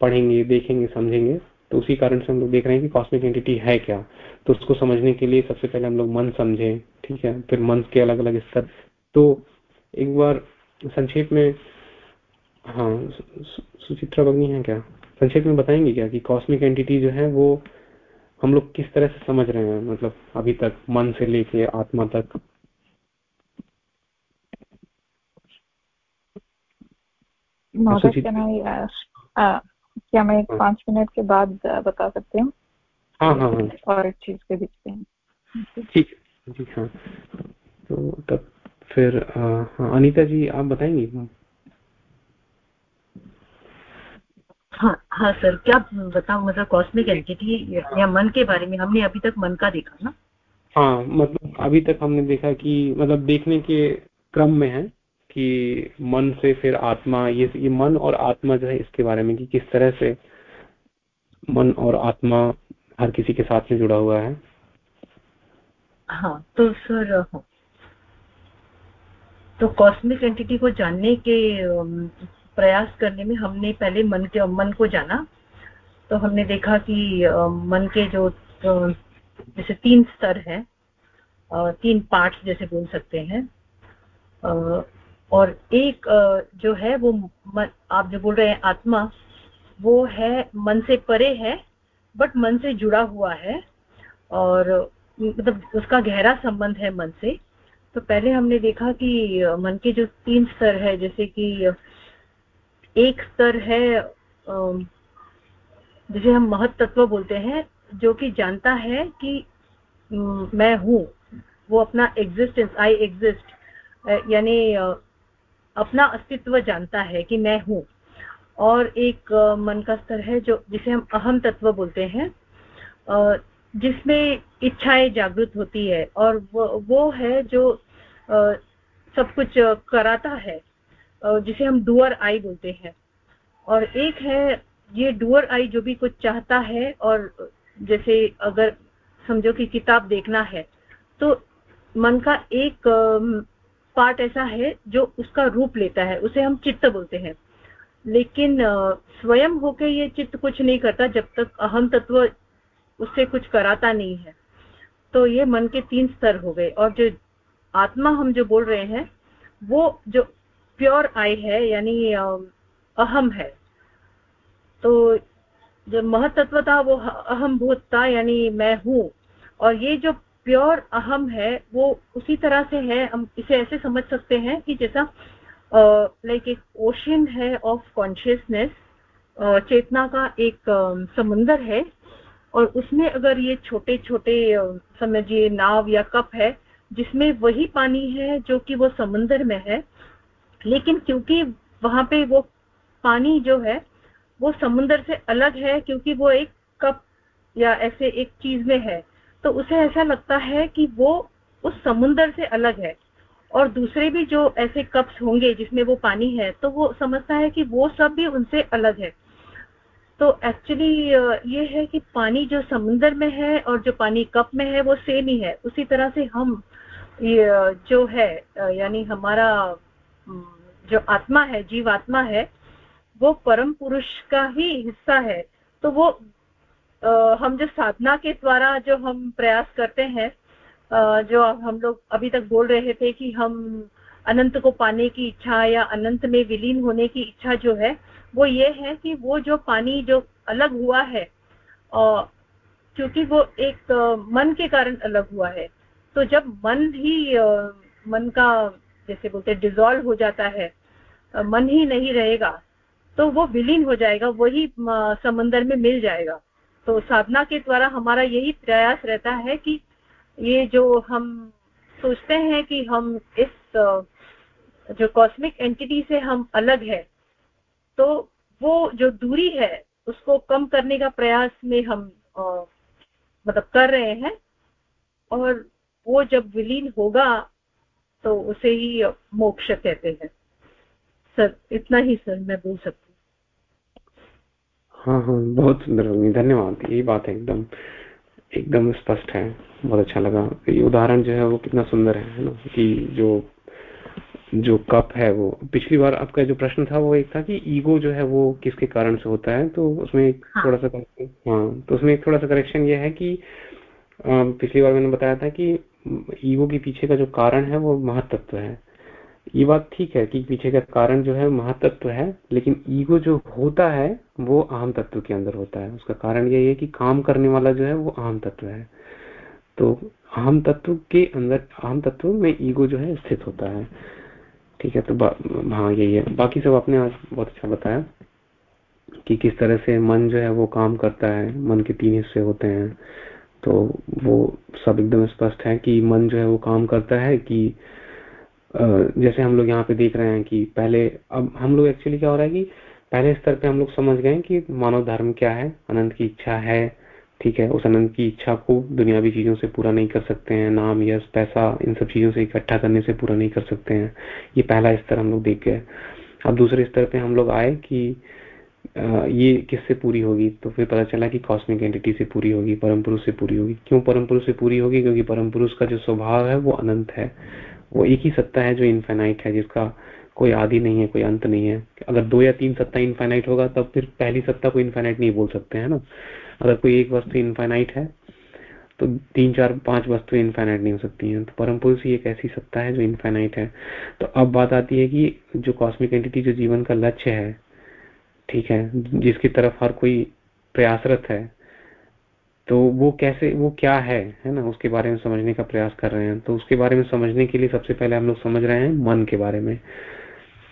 पढ़ेंगे, देखेंगे, समझेंगे तो उसी कारण से हम लोग देख रहे हैं कि कॉस्मिक एंटिटी है क्या? तो उसको समझने के लिए सबसे पहले हम लोग मन समझे ठीक है? फिर मन के अलग अलग स्तर। तो एक बार संक्षेप में हाँ सुचित्रा बगनी है क्या? संक्षेप में बताएँगे क्या कि कॉस्मिक एंटिटी जो है वो हम लोग किस तरह से समझ रहे हैं मतलब अभी तक मन से लेके आत्मा तक? क्या मैं एक पाँच मिनट के बाद बता सकती हूँ हाँ हाँ हाँ। और एक चीज़ के बीच में। ठीक जी हाँ। तो तब फिर हाँ अनीता जी आप बताएँगी? हाँ हाँ सर। क्या बताऊँ मतलब कॉस्मिक एंटिटी या मन के बारे में हमने अभी तक मन का देखा ना? हाँ मतलब अभी तक हमने देखा कि मतलब देखने के क्रम में है। कि मन से फिर आत्मा, ये ये मन और आत्मा जो है इसके बारे में कि किस तरह से मन और आत्मा हर किसी के साथ में जुड़ा हुआ है। हाँ तो सर तो कॉस्मिक एंटिटी को जानने के प्रयास करने में हमने पहले मन के, मन को जाना। तो हमने देखा कि मन के जो तो जैसे तीन स्तर है तीन पार्ट्स जैसे बोल सकते हैं। और एक जो है वो मन, आप जो बोल रहे हैं आत्मा वो है मन से परे है बट मन से जुड़ा हुआ है और मतलब उसका गहरा संबंध है मन से। तो पहले हमने देखा कि मन के जो तीन स्तर है जैसे कि एक स्तर है जिसे हम महत्व बोलते हैं जो कि जानता है कि मैं हूँ वो अपना एग्जिस्टेंस आई एग्जिस्ट यानी अपना अस्तित्व जानता है कि मैं हूँ। और एक मन का स्तर है जो जिसे हम अहम तत्व बोलते हैं जिसमें इच्छाएँ जागृत होती है और वो, है जो सब कुछ कराता है जिसे हम डुअर आई बोलते हैं। और एक है ये डुअर आई जो भी कुछ चाहता है और जैसे अगर समझो कि किताब देखना है तो मन का एक पार्ट ऐसा है जो उसका रूप लेता है, उसे हम चित्त बोलते हैं। लेकिन स्वयं होके ये चित्त कुछ नहीं करता जब तक अहम तत्व उससे कुछ कराता नहीं है। तो ये मन के तीन स्तर हो गए और जो आत्मा हम जो बोल रहे हैं, वो जो प्योर आई है, यानी अहम है। तो जो महतत्व था वो अहम भूत था यानी मैं हूँ, और ये जो प्योर अहम है, वो उसी तरह से है, हम इसे ऐसे समझ सकते हैं कि जैसा लाइक एक ओशन है ऑफ़ कॉन्शियसनेस चेतना का एक समुंदर है, और उसमें अगर ये छोटे छोटे समझिए नाव या कप है, जिसमें वही पानी है जो कि वो समुंदर में है, लेकिन क्योंकि वहाँ पे वो पानी जो है, वो समुंदर से अलग है क्योंकि वो एक कप या ऐसे एक चीज़ में है तो उसे ऐसा लगता है कि वो उस समुंदर से अलग है। और दूसरे भी जो ऐसे कप्स होंगे जिसमें वो पानी है तो वो समझता है कि वो सब भी उनसे अलग है। तो एक्चुअली ये है कि पानी जो समुंदर में है और जो पानी कप में है, वो सेम ही है। उसी तरह से हम, ये, जो है यानी हमारा जो आत्मा है जीव आत्मा है, वो परम पुरुष का ही हिस्सा है। तो वो हम जो साधना के द्वारा जो हम प्रयास करते हैं जो हम लोग अभी तक बोल रहे थे कि हम अनंत को पाने की इच्छा या अनंत में विलीन होने की इच्छा जो है, वो ये है कि वो जो पानी जो अलग हुआ है क्योंकि वो एक मन के कारण अलग हुआ है। तो जब मन ही मन का जैसे बोलते डिजोल्व हो जाता है मन ही नहीं रहेगा तो वो विलीन हो जाएगा, वही समंदर में मिल जाएगा। तो साधना के द्वारा हमारा यही प्रयास रहता है कि ये जो हम सोचते हैं कि हम इस जो कॉस्मिक एंटिटी से हम अलग है तो वो जो दूरी है, उसको कम करने का प्रयास में हम मतलब कर रहे हैं। और वो जब विलीन होगा तो उसे ही मोक्ष कहते हैं। सर, इतना ही सर, मैं बोल सकती हाँ हाँ बहुत सुंदर धन्यवाद यही बात है एकदम एकदम स्पष्ट है बहुत अच्छा लगा। ये उदाहरण जो है वो कितना सुंदर है ना कि जो जो कप है वो। पिछली बार आपका जो प्रश्न था वो एक था कि ईगो जो है वो किसके कारण से होता है तो उसमें एक हाँ. थोड़ा सा हाँ तो उसमें एक थोड़ा सा करेक्शन ये है कि पिछली बार मैंने बताया था कि ईगो के पीछे का जो कारण है वो महत्व है। ये बात ठीक है कि पीछे का कारण जो है महातत्व है, लेकिन ईगो जो होता है वो अहम तत्व के अंदर होता है। उसका कारण यही है कि काम करने वाला जो है वो अहम तत्व है। तो अहम तत्व के अंदर, अहम तत्व में ईगो जो है स्थित होता है। ठीक है तो हाँ यही है। बाकी सब आपने आज बहुत अच्छा बताया कि किस तरह से मन जो है वो काम करता है, मन के तीन हिस्से होते हैं। तो वो सब एकदम स्पष्ट है कि मन जो है वो काम करता है कि जैसे हम लोग यहाँ पे देख रहे हैं कि पहले, अब हम लोग एक्चुअली क्या हो रहा है कि पहले स्तर पे हम लोग समझ गए कि मानव धर्म क्या है, अनंत की इच्छा है, ठीक है, उस अनंत की इच्छा को दुनियावी चीज़ों से पूरा नहीं कर सकते हैं, नाम, यश, पैसा, इन सब चीज़ों से इकट्ठा करने से पूरा नहीं कर सकते हैं, ये पहला स्तर हम लोग देख गए। अब दूसरे स्तर पे हम लोग आए कि ये किससे पूरी होगी? तो फिर पता चला कि कॉस्मिक एंटिटी से पूरी होगी, परम पुरुष से पूरी होगी। क्यों परम पुरुष से पूरी होगी? क्योंकि परम पुरुष का जो स्वभाव है वो अनंत है। वो एक ही सत्ता है जो इनफाइनाइट है, जिसका कोई आदि नहीं है, कोई अंत नहीं है। अगर दो या तीन सत्ता इनफाइनाइट होगा, तब फिर पहली सत्ता को इनफाइनाइट नहीं बोल सकते, हैं ना? अगर कोई एक वस्तु इनफाइनाइट है तो तीन, चार, पाँच वस्तु इनफाइनाइट नहीं हो सकती हैं। तो परम पुरुष ही एक ऐसी सत्ता है जो इनफाइनाइट है। तो अब बात आती है कि जो कॉस्मिक एंटिटी जो जीवन का लक्ष्य है, ठीक है, जिसकी तरफ़ हर कोई प्रयासरत है तो वो कैसे वो क्या है है ना? उसके बारे में समझने का प्रयास कर रहे हैं। तो उसके बारे में समझने के लिए सबसे पहले हम लोग समझ रहे हैं मन के बारे में।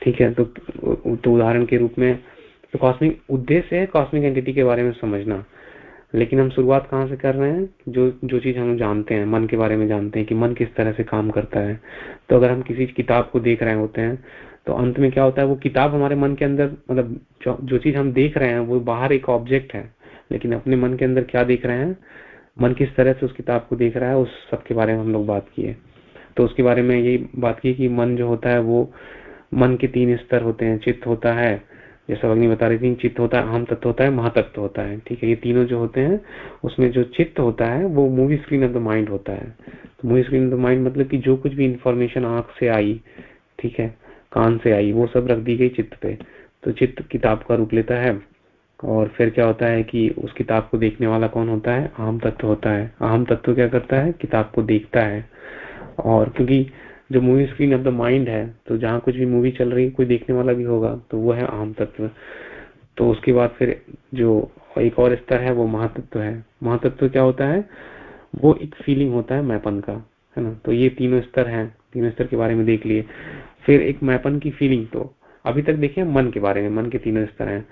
ठीक है? तो तो उदाहरण के रूप में तो कॉस्मिक उद्देश्य है कॉस्मिक एंटिटी के बारे में समझना। लेकिन हम शुरुआत कहाँ से कर रहे हैं? जो जो चीज़ हम जानते हैं मन के बारे में जानते हैं कि मन किस तरह से काम करता है। तो अगर हम किसी किताब को देख रहे होते हैं तो अंत में क्या होता है? वो किताब हमारे मन के अंदर मतलब जो, जो चीज़ हम देख रहे हैं वो बाहर एक ऑब्जेक्ट है। लेकिन अपने मन के अंदर क्या देख रहे हैं? मन किस तरह से उस किताब को देख रहा है, उस सब के बारे में हम लोग बात किए। तो उसके बारे में यही बात की कि मन जो होता है, वो मन के तीन स्तर होते हैं। चित्त होता है, जैसा अग्नि बता रही थी, चित्त होता है अहम तत्व होता है, महातत्व होता है। ठीक है, ये तीनों जो होते हैं, उसमें जो चित्त होता है, वो movie screen of the mind होता है। तो movie screen of the mind मतलब कि जो कुछ भी इंफॉर्मेशन आँख से आई, ठीक है, कान से आई, वो सब रख दी गई चित्त पे। तो चित्त किताब का रूप लेता है। और फिर क्या होता है कि उस किताब को देखने वाला कौन होता है? अहम तत्व होता है। अहम तत्व क्या करता है? किताब को देखता है। और क्योंकि जो movie screen of the mind है तो जहाँ कुछ भी मूवी चल रही है, कोई देखने वाला भी होगा तो वो है अहम तत्व। तो उसके बाद फिर जो एक और स्तर है, वो महातत्व है। महातत्व क्या होता है? वो एक फीलिंग होता है मैपन का, है ना? तो ये तीनों स्तर हैं। तीनों स्तर के बारे में देख लिए। फिर एक मैपन की फीलिंग तो अभी तक देखिए मन के बारे में। मन के तीनों स्तर हैं।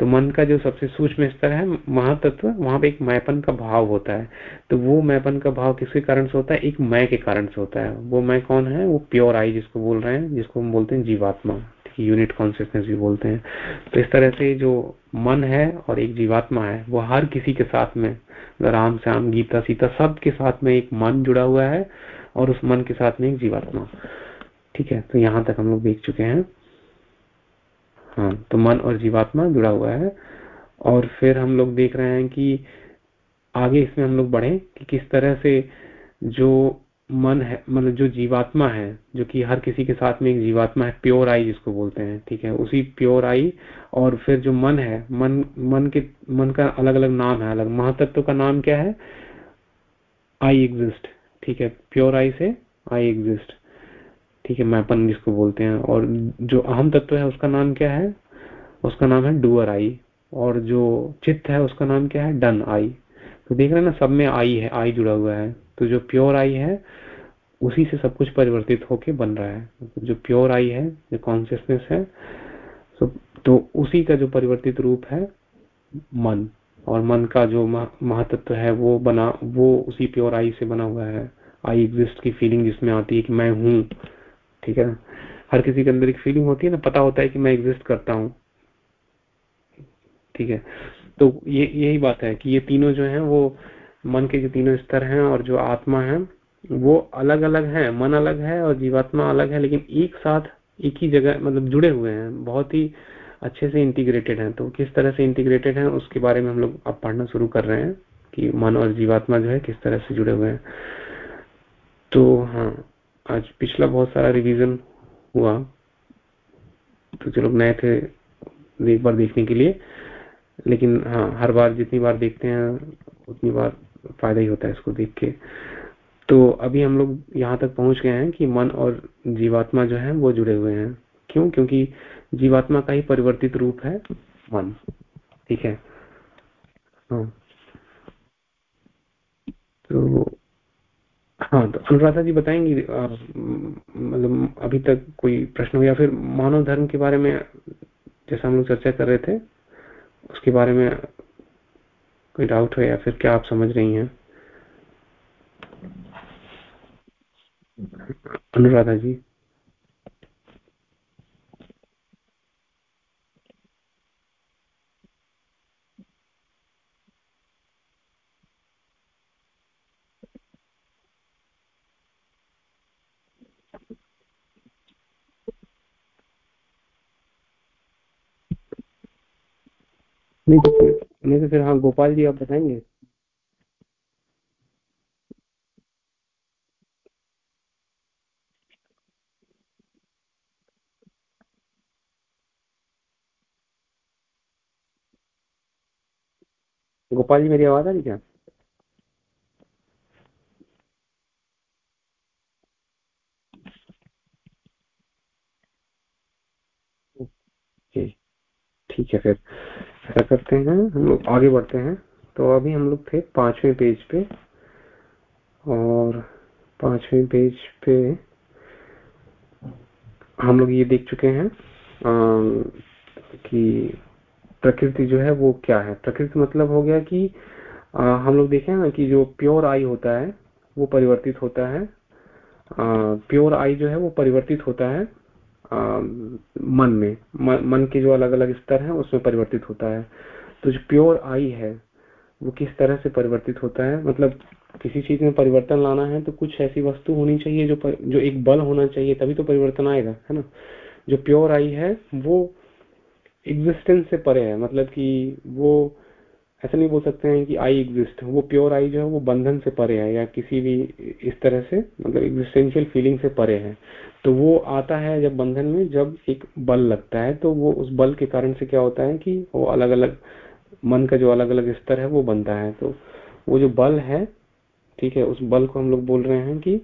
तो मन का जो सबसे सूक्ष्म स्तर है, महातत्व, वहाँ पे एक मैपन का भाव होता है। तो वो मैपन का भाव किसके कारण से होता है? एक मैं के कारण से होता है। वो मैं कौन है? वो प्योर आई जिसको बोल रहे हैं, जिसको हम बोलते हैं जीवात्मा। यूनिट कॉन्सियसनेस भी बोलते हैं। तो इस तरह से जो मन है और एक जीवात्मा है, वो हर किसी के साथ में राम श्याम गीता, सीता, सब के साथ में एक मन जुड़ा हुआ है और उस मन के साथ में एक जीवात्मा। ठीक है तो यहाँ तक हम लोग देख चुके हैं। हाँ तो मन और जीवात्मा जुड़ा हुआ है और फिर हम लोग देख रहे हैं कि आगे इसमें हम लोग बढ़े कि किस तरह से जो मन है मतलब जो जीवात्मा है, जो कि हर किसी के साथ में एक जीवात्मा है प्योर आई जिसको बोलते हैं, ठीक है, उसी प्योर आई और फिर जो मन है, मन मन के, मन का अलग अलग नाम है, अलग महातत्व का नाम क्या है? आई एग्जिस्ट ठीक है प्योर आई से आई एग्जिस्ट ठीक है मैपन जिसको बोलते हैं। और जो अहम तत्व है उसका नाम क्या है? उसका नाम है डुअर आई। और जो चित्त है उसका नाम क्या है? डन आई। तो देख रहे हैं ना सब में आई है आई जुड़ा हुआ है। तो जो प्योर आई है उसी से सब कुछ परिवर्तित होके बन रहा है। जो प्योर आई है जो कॉन्सियसनेस है तो, तो उसी का जो परिवर्तित रूप है मन। और मन का जो महातत्व है वो बना वो उसी प्योर आई से बना हुआ है। आई एग्जिस्ट की फीलिंग जिसमें आती है कि मैं हूँ। ठीक है ना? हर किसी के अंदर एक फीलिंग होती है ना, पता होता है कि मैं एग्जिस्ट करता हूँ। ठीक है? तो ये, यही बात है कि ये तीनों जो हैं, वो मन के जो तीनों स्तर हैं और जो आत्मा है, वो अलग अलग है। मन अलग है और जीवात्मा अलग है, लेकिन एक साथ, एक ही जगह मतलब जुड़े हुए हैं। बहुत ही अच्छे से इंटीग्रेटेड हैं। तो किस तरह से इंटीग्रेटेड हैं, उसके बारे में हम लोग अब पढ़ना शुरू कर रहे हैं कि मन और जीवात्मा जो है किस तरह से जुड़े हुए हैं। तो हाँ आज पिछला बहुत सारा रिवीजन हुआ। तो चलो, नए थे एक बार देखने के लिए। लेकिन हाँ हर बार जितनी बार देखते हैं, उतनी बार फ़ायदा ही होता है इसको देख के। तो अभी हम लोग यहाँ तक पहुँच गए हैं कि मन और जीवात्मा जो है, वो जुड़े हुए हैं। क्यों? क्योंकि जीवात्मा का ही परिवर्तित रूप है मन। ठीक है? हाँ। तो हाँ तो अनुराधा जी बताएँगी मतलब अभी तक कोई प्रश्न या फिर मानव धर्म के बारे में, जैसा हम लोग चर्चा कर रहे थे, उसके बारे में कोई डाउट है या फिर क्या आप समझ रही हैं? अनुराधा जी। नहीं तो फिर, नहीं तो फिर हाँ गोपाल जी आप बताएँगे? गोपाल जी, मेरी आवाज़ आ रही क्या? ठीक है फिर। ऐसा करते हैं हम लोग आगे बढ़ते हैं। तो अभी हम लोग थे पाँचवें पेज पे और पाँचवें पेज पे हम लोग ये देख चुके हैं आ, कि प्रकृति जो है वो क्या है। प्रकृति मतलब हो गया कि आ, हम लोग देखें ना कि जो प्योर आई होता है वो परिवर्तित होता है। आ, प्योर आई जो है वो परिवर्तित होता है। मन में। म, मन के जो अलग अलग स्तर हैं उसमें परिवर्तित होता है। तो जो प्योर आई है वो किस तरह से परिवर्तित होता है? मतलब किसी चीज़ में परिवर्तन लाना है तो कुछ ऐसी वस्तु होनी चाहिए जो पर, जो एक बल होना चाहिए तभी तो परिवर्तन आएगा है ना? जो प्योर आई है वो एग्जिस्टेंस से परे है। मतलब कि वो ऐसा नहीं बोल सकते हैं कि आई एग्जिस्ट वो प्योर आई जो है वो बंधन से परे है या किसी भी इस तरह से मतलब एग्जिस्टेंशियल फीलिंग से परे है। तो वो आता है जब बंधन में जब एक बल लगता है तो वो उस बल के कारण से क्या होता है कि वो अलग अलग मन का जो अलग अलग स्तर है वो बनता है। तो वो जो बल है, ठीक है, उस बल को हम लोग बोल रहे हैं कि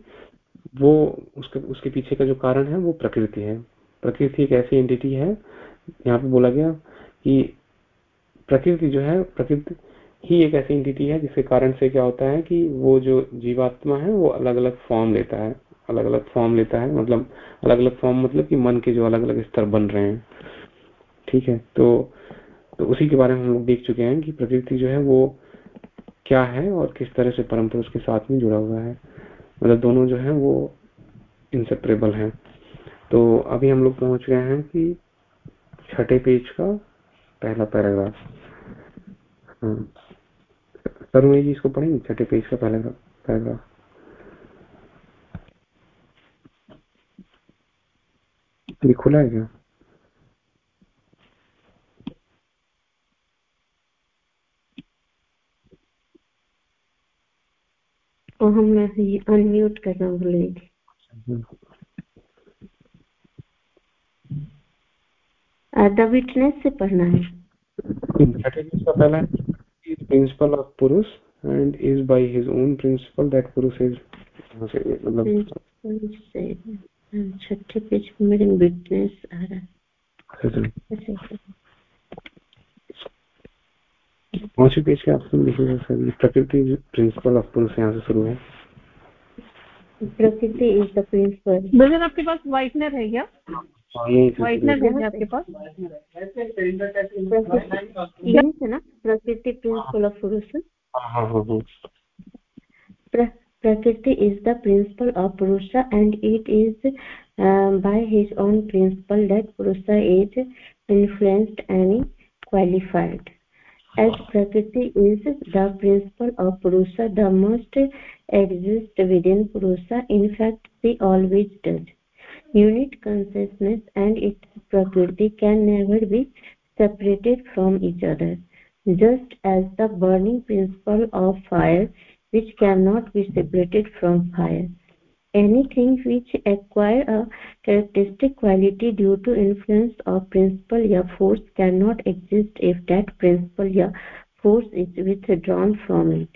वो उसके उसके पीछे का जो कारण है वो प्रकृति है। प्रकृति एक ऐसी एंटिटी है, यहाँ पे बोला गया कि प्रकृति जो है, प्रकृति ही एक ऐसी एंटिटी है जिसके कारण से क्या होता है कि वो जो जीवात्मा है वो अलग अलग फॉर्म लेता है। अलग अलग फॉर्म लेता है। मतलब अलग अलग फॉर्म मतलब कि मन के जो अलग अलग स्तर बन रहे हैं। ठीक है? तो तो उसी के बारे में हम लोग देख चुके हैं कि प्रकृति जो है वो क्या है और किस तरह से परम पुरुष के साथ में जुड़ा हुआ है। मतलब दोनों जो है वो इंसेपरेबल हैं। तो अभी हम लोग पहुँच गए हैं कि छठे पेज का पहला पैराग्राफ हाँ। सरुणी जी इसको पढ़ेंगे? छठे पेज का पहला पैराग्राफ ये खुला है क्या और हम अनम्यूट करना भूल गई थी द विटनेस से पढ़ना है का पहला प्रिंसिपल ऑफ़ पुरुष and is by his own principle that पुरुष इज़ मतलब छठे पेज पे मेरे विटनेस आ रहा है। पांचवी पेज के ऑप्शन लिखिएगा सर? प्रकृति प्रिंसिपल ऑफ़ पुरुष यहाँ से शुरू है। प्रकृति इज़ द प्रिंसिपल ब्रदर आपके पास व्हाइटनर है क्या? व्हाइटनर है। आपके पास? यही है ना? प्रकृति प्रिंसिपल ऑफ़ पुरुष हाँ हाँ हाँ Prakriti is the principle of Purusha and it is uh, by his own principle that Purusha is influenced and qualified. As Prakriti is the principle of Purusha, the most exists within Purusha. In fact, she always does. Unit consciousness and its Prakriti can never be separated from each other. Just as the burning principle of fire, which cannot be separated from fire. Anything which acquire a characteristic quality due to influence of principle या force cannot exist if that principle या force is withdrawn from it.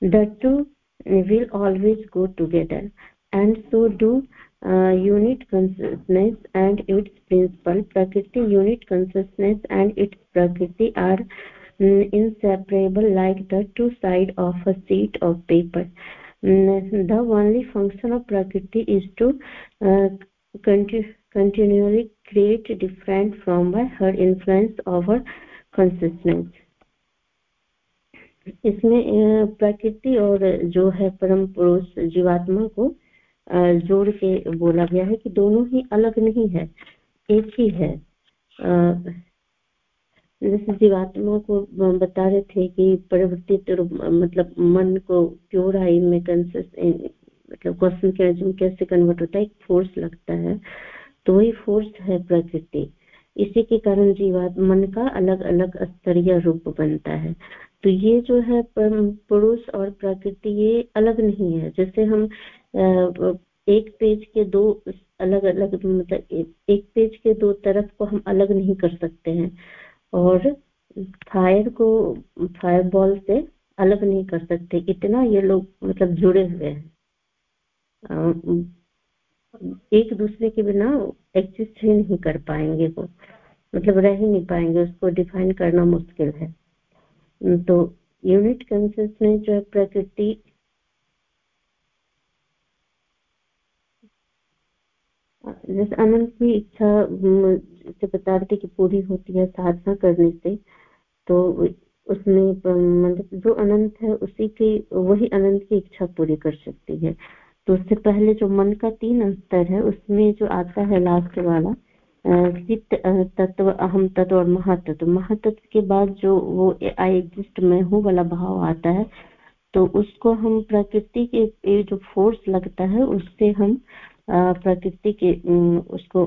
The two will always go together, and so do uh, unit consciousness and its principle. Prakriti, unit consciousness and its prakriti are inseparable like the two sides of a sheet of paper. Mm, the only function of prakriti is to uh, continu continually create different from by her influence over consciousness इसमें प्रकृति और जो है परम पुरुष जीवात्मा को जोड़ के बोला गया है कि दोनों ही अलग नहीं है एक ही है जैसे जीवात्मा को बता रहे थे कि परिवर्तित रूप मतलब मन को प्योर आई में कंसिस मतलब क्वेश्चन के कैसे कन्वर्ट होता है? एक फोर्स लगता है। तो वही फोर्स है प्रकृति। इसी के कारण जीवात मन का अलग अलग स्तरीय रूप बनता है। तो ये जो है पुरुष और प्रकृति, ये अलग नहीं है। जैसे हम एक पेज के दो अलग अलग मतलब एक पेज के दो तरफ़ को हम अलग नहीं कर सकते हैं। और फायर को फायर बॉल से अलग नहीं कर सकते। इतना ये लोग मतलब जुड़े हुए हैं। एक दूसरे के बिना एग्जिस्ट ही नहीं कर पाएँगे वो। मतलब रह ही नहीं पाएँगे। उसको डिफाइन करना मुश्किल है। तो यूनिट कंसिस्टेंस जो है प्रकृति जैसे अनंत की इच्छा से बता रही थी कि पूरी होती है साधना करने से तो उसमें मतलब जो अनंत है, उसी की, वही अनंत की इच्छा पूरी कर सकती है। तो उससे पहले जो मन का तीन स्तर है, उसमें जो आता है लास्ट वाला चित्त तत्व, अहम तत्व और महातत्व। महातत्व के बाद जो वो आई एग्जिस्ट में हूँ वाला भाव आता है तो उसको हम प्रकृति के जो फोर्स लगता है, उससे हम प्रकृति के उसको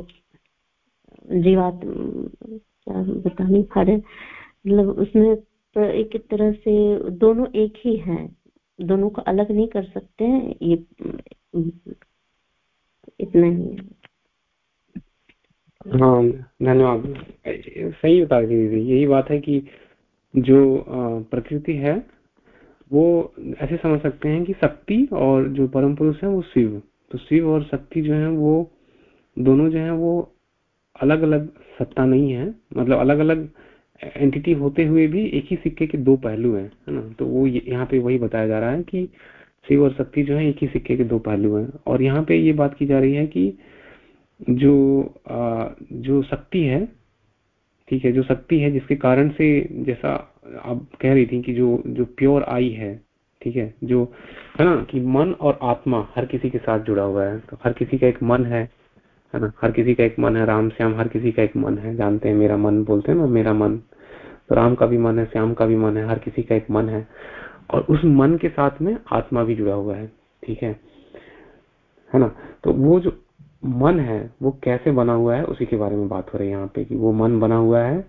जीवात क्या बता मतलब उसमें एक तरह से दोनों एक ही हैं। दोनों को अलग नहीं कर सकते हैं, ये इतना ही हाँ। धन्यवाद। सही बता रही दीदी यही बात है कि जो प्रकृति है, वो ऐसे समझ सकते हैं कि शक्ति और जो परम पुरुष है, वो शिव। तो शिव और शक्ति जो है वो दोनों जो है वो अलग अलग सत्ता नहीं है। मतलब अलग अलग एंटिटी होते हुए भी एक ही सिक्के के दो पहलू हैं है ना? तो वो यहाँ पे वही बताया जा रहा है कि शिव और शक्ति जो है एक ही सिक्के के दो पहलू हैं। और यहाँ पे ये बात की जा रही है कि जो आ, जो शक्ति है ठीक है जो शक्ति है जिसके कारण से जैसा आप कह रही थी कि जो जो प्योर आई है ठीक है? जो, है ना, कि मन और आत्मा हर किसी के साथ जुड़ा हुआ है। तो हर किसी का एक मन है है ना? हर किसी का एक मन है, राम, श्याम, हर किसी का एक मन है। जानते हैं, मेरा मन बोलते हैं ना, मेरा मन। तो राम का भी मन है, श्याम का भी मन है, हर किसी का एक मन है। और उस मन के साथ में आत्मा भी जुड़ा हुआ है, ठीक है? है ना? तो वो जो मन है, वो कैसे बना हुआ है, उसी के बारे में बात हो रही है यहाँ पे कि वो मन बना हुआ है,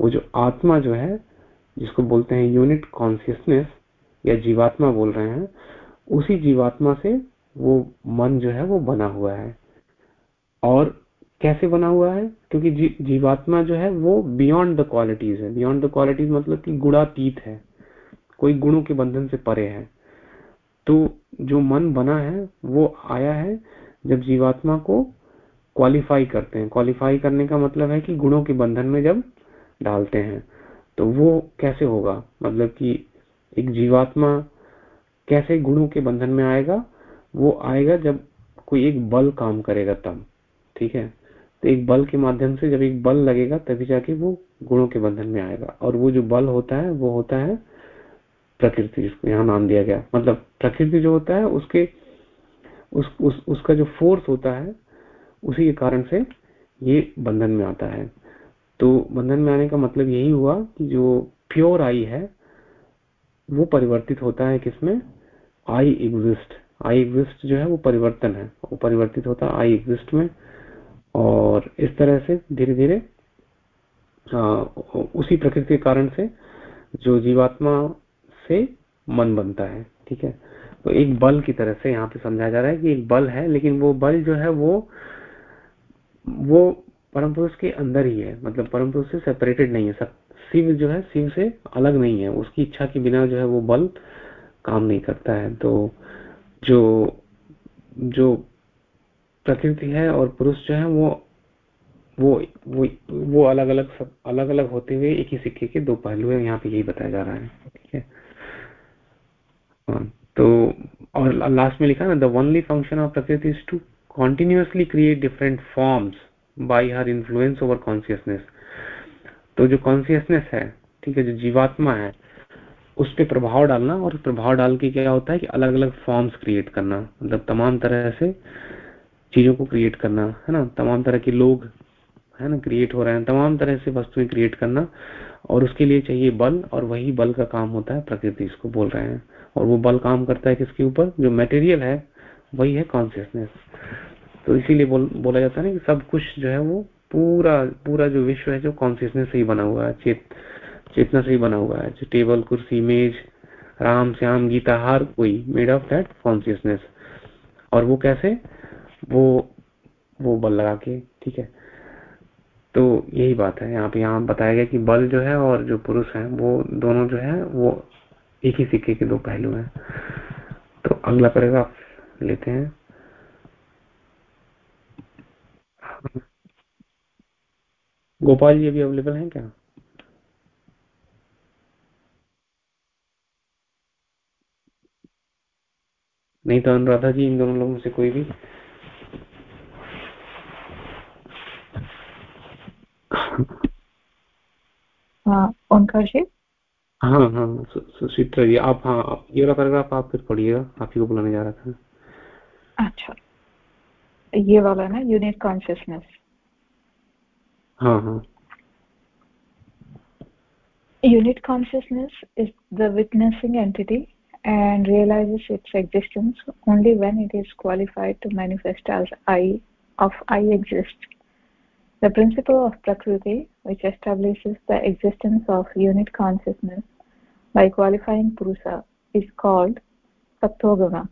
वो जो आत्मा जो है, जिसको बोलते हैं यूनिट कॉन्सियसनेस या जीवात्मा बोल रहे हैं उसी जीवात्मा से वो मन जो है वो बना हुआ है। और कैसे बना हुआ है? क्योंकि जी, जीवात्मा जो है वो बियॉन्ड द क्वालिटीज है। बियॉन्ड द क्वालिटीज मतलब कि गुणातीत है। कोई गुणों के बंधन से परे है। तो जो मन बना है वो आया है जब जीवात्मा को क्वालिफाई करते हैं। क्वालिफाई करने का मतलब है कि गुणों के बंधन में जब डालते हैं तो वो कैसे होगा? मतलब कि एक जीवात्मा कैसे गुणों के बंधन में आएगा? वो आएगा जब कोई एक बल काम करेगा तब ठीक है? तो एक बल के माध्यम से जब एक बल लगेगा तभी जाके वो गुणों के बंधन में आएगा। और वो जो बल होता है वो होता है प्रकृति जिसको यहाँ नाम दिया गया। मतलब प्रकृति जो होता है उसके उस, उस उसका जो फोर्स होता है उसी के कारण से ये बंधन में आता है। तो बंधन में आने का मतलब यही हुआ कि जो प्योर आई है वो परिवर्तित होता है किसमें? आई एग्जिस्ट आई एग्जिस्ट जो है वो परिवर्तन है। वो परिवर्तित होता है आई एग्जिस्ट में। और इस तरह से धीरे धीरे उसी प्रकृति के कारण से जो जीवात्मा से मन बनता है, ठीक है? तो एक बल की तरह से यहाँ पे समझाया जा रहा है कि एक बल है, लेकिन वो बल जो है वो वो परम पुरुष के अंदर ही है। मतलब परम पुरुष से सेपरेटेड नहीं है शिव जो है शिव से अलग नहीं है। उसकी इच्छा के बिना जो है वो बल काम नहीं करता है। तो जो जो प्रकृति है और पुरुष जो है वो वो वो वो अलग अलग सब अलग अलग होते हुए एक ही सिक्के के दो पहलू है। यहाँ पे यही बताया जा रहा है। ठीक है? हाँ, तो और लास्ट में लिखा ना द ओनली फ़ंक्शन ऑफ़ प्रकृति is to continuously create different forms by her influence over consciousness तो जो कॉन्सियसनेस है ठीक है जो जीवात्मा है उस पर प्रभाव डालना और प्रभाव डाल के क्या होता है कि अलग अलग फॉर्म्स क्रिएट करना मतलब तमाम तरह से चीज़ों को क्रिएट करना है ना? तमाम तरह के लोग है ना क्रिएट हो रहे हैं तमाम तरह से वस्तुएँ क्रिएट करना और उसके लिए चाहिए बल और वही बल का काम होता है प्रकृति इसको बोल रहे हैं। और वो बल काम करता है किसके ऊपर? जो मेटेरियल है वही है कॉन्सियसनेस तो इसीलिए बोल, बोला जाता है ना कि सब कुछ जो है वो पूरा पूरा जो विश्व है, जो कॉन्सियसनेस से ही बना हुआ है, चेत, चेतना से ही बना हुआ है। जो टेबल कुर्सी मेज राम, श्याम, गीता, हर कोई मेड ऑफ़ दैट कॉन्सियसनेस और वो कैसे? वो वो बल लगा के, ठीक है? तो यही बात है। यहाँ पे, यहाँ बताया गया कि बल जो है और जो पुरुष है, वो दोनों जो है, वो एक ही सिक्के के दो पहलू हैं। तो अगला पैराग्राफ लेते हैं। गोपाल जी अभी अवेलेबल हैं क्या? नहीं तो अनुराधा जी इन दोनों लोगों से कोई भी। हाँ ओंकार जी हाँ हाँ सुचित्रा जी आप हाँ ये वाला पैराग्राफ आप फिर पढ़िएगा आप ही को बुलाने जा रहा था। अच्छा ये वाला ना यूनिट कॉन्शियसनेस हाँ हाँ unit consciousness is the witnessing entity and realizes its existence only when it is qualified to manifest as i of i exist. The principle of prakriti which establishes the existence of unit consciousness by qualifying purusa is called sattoguna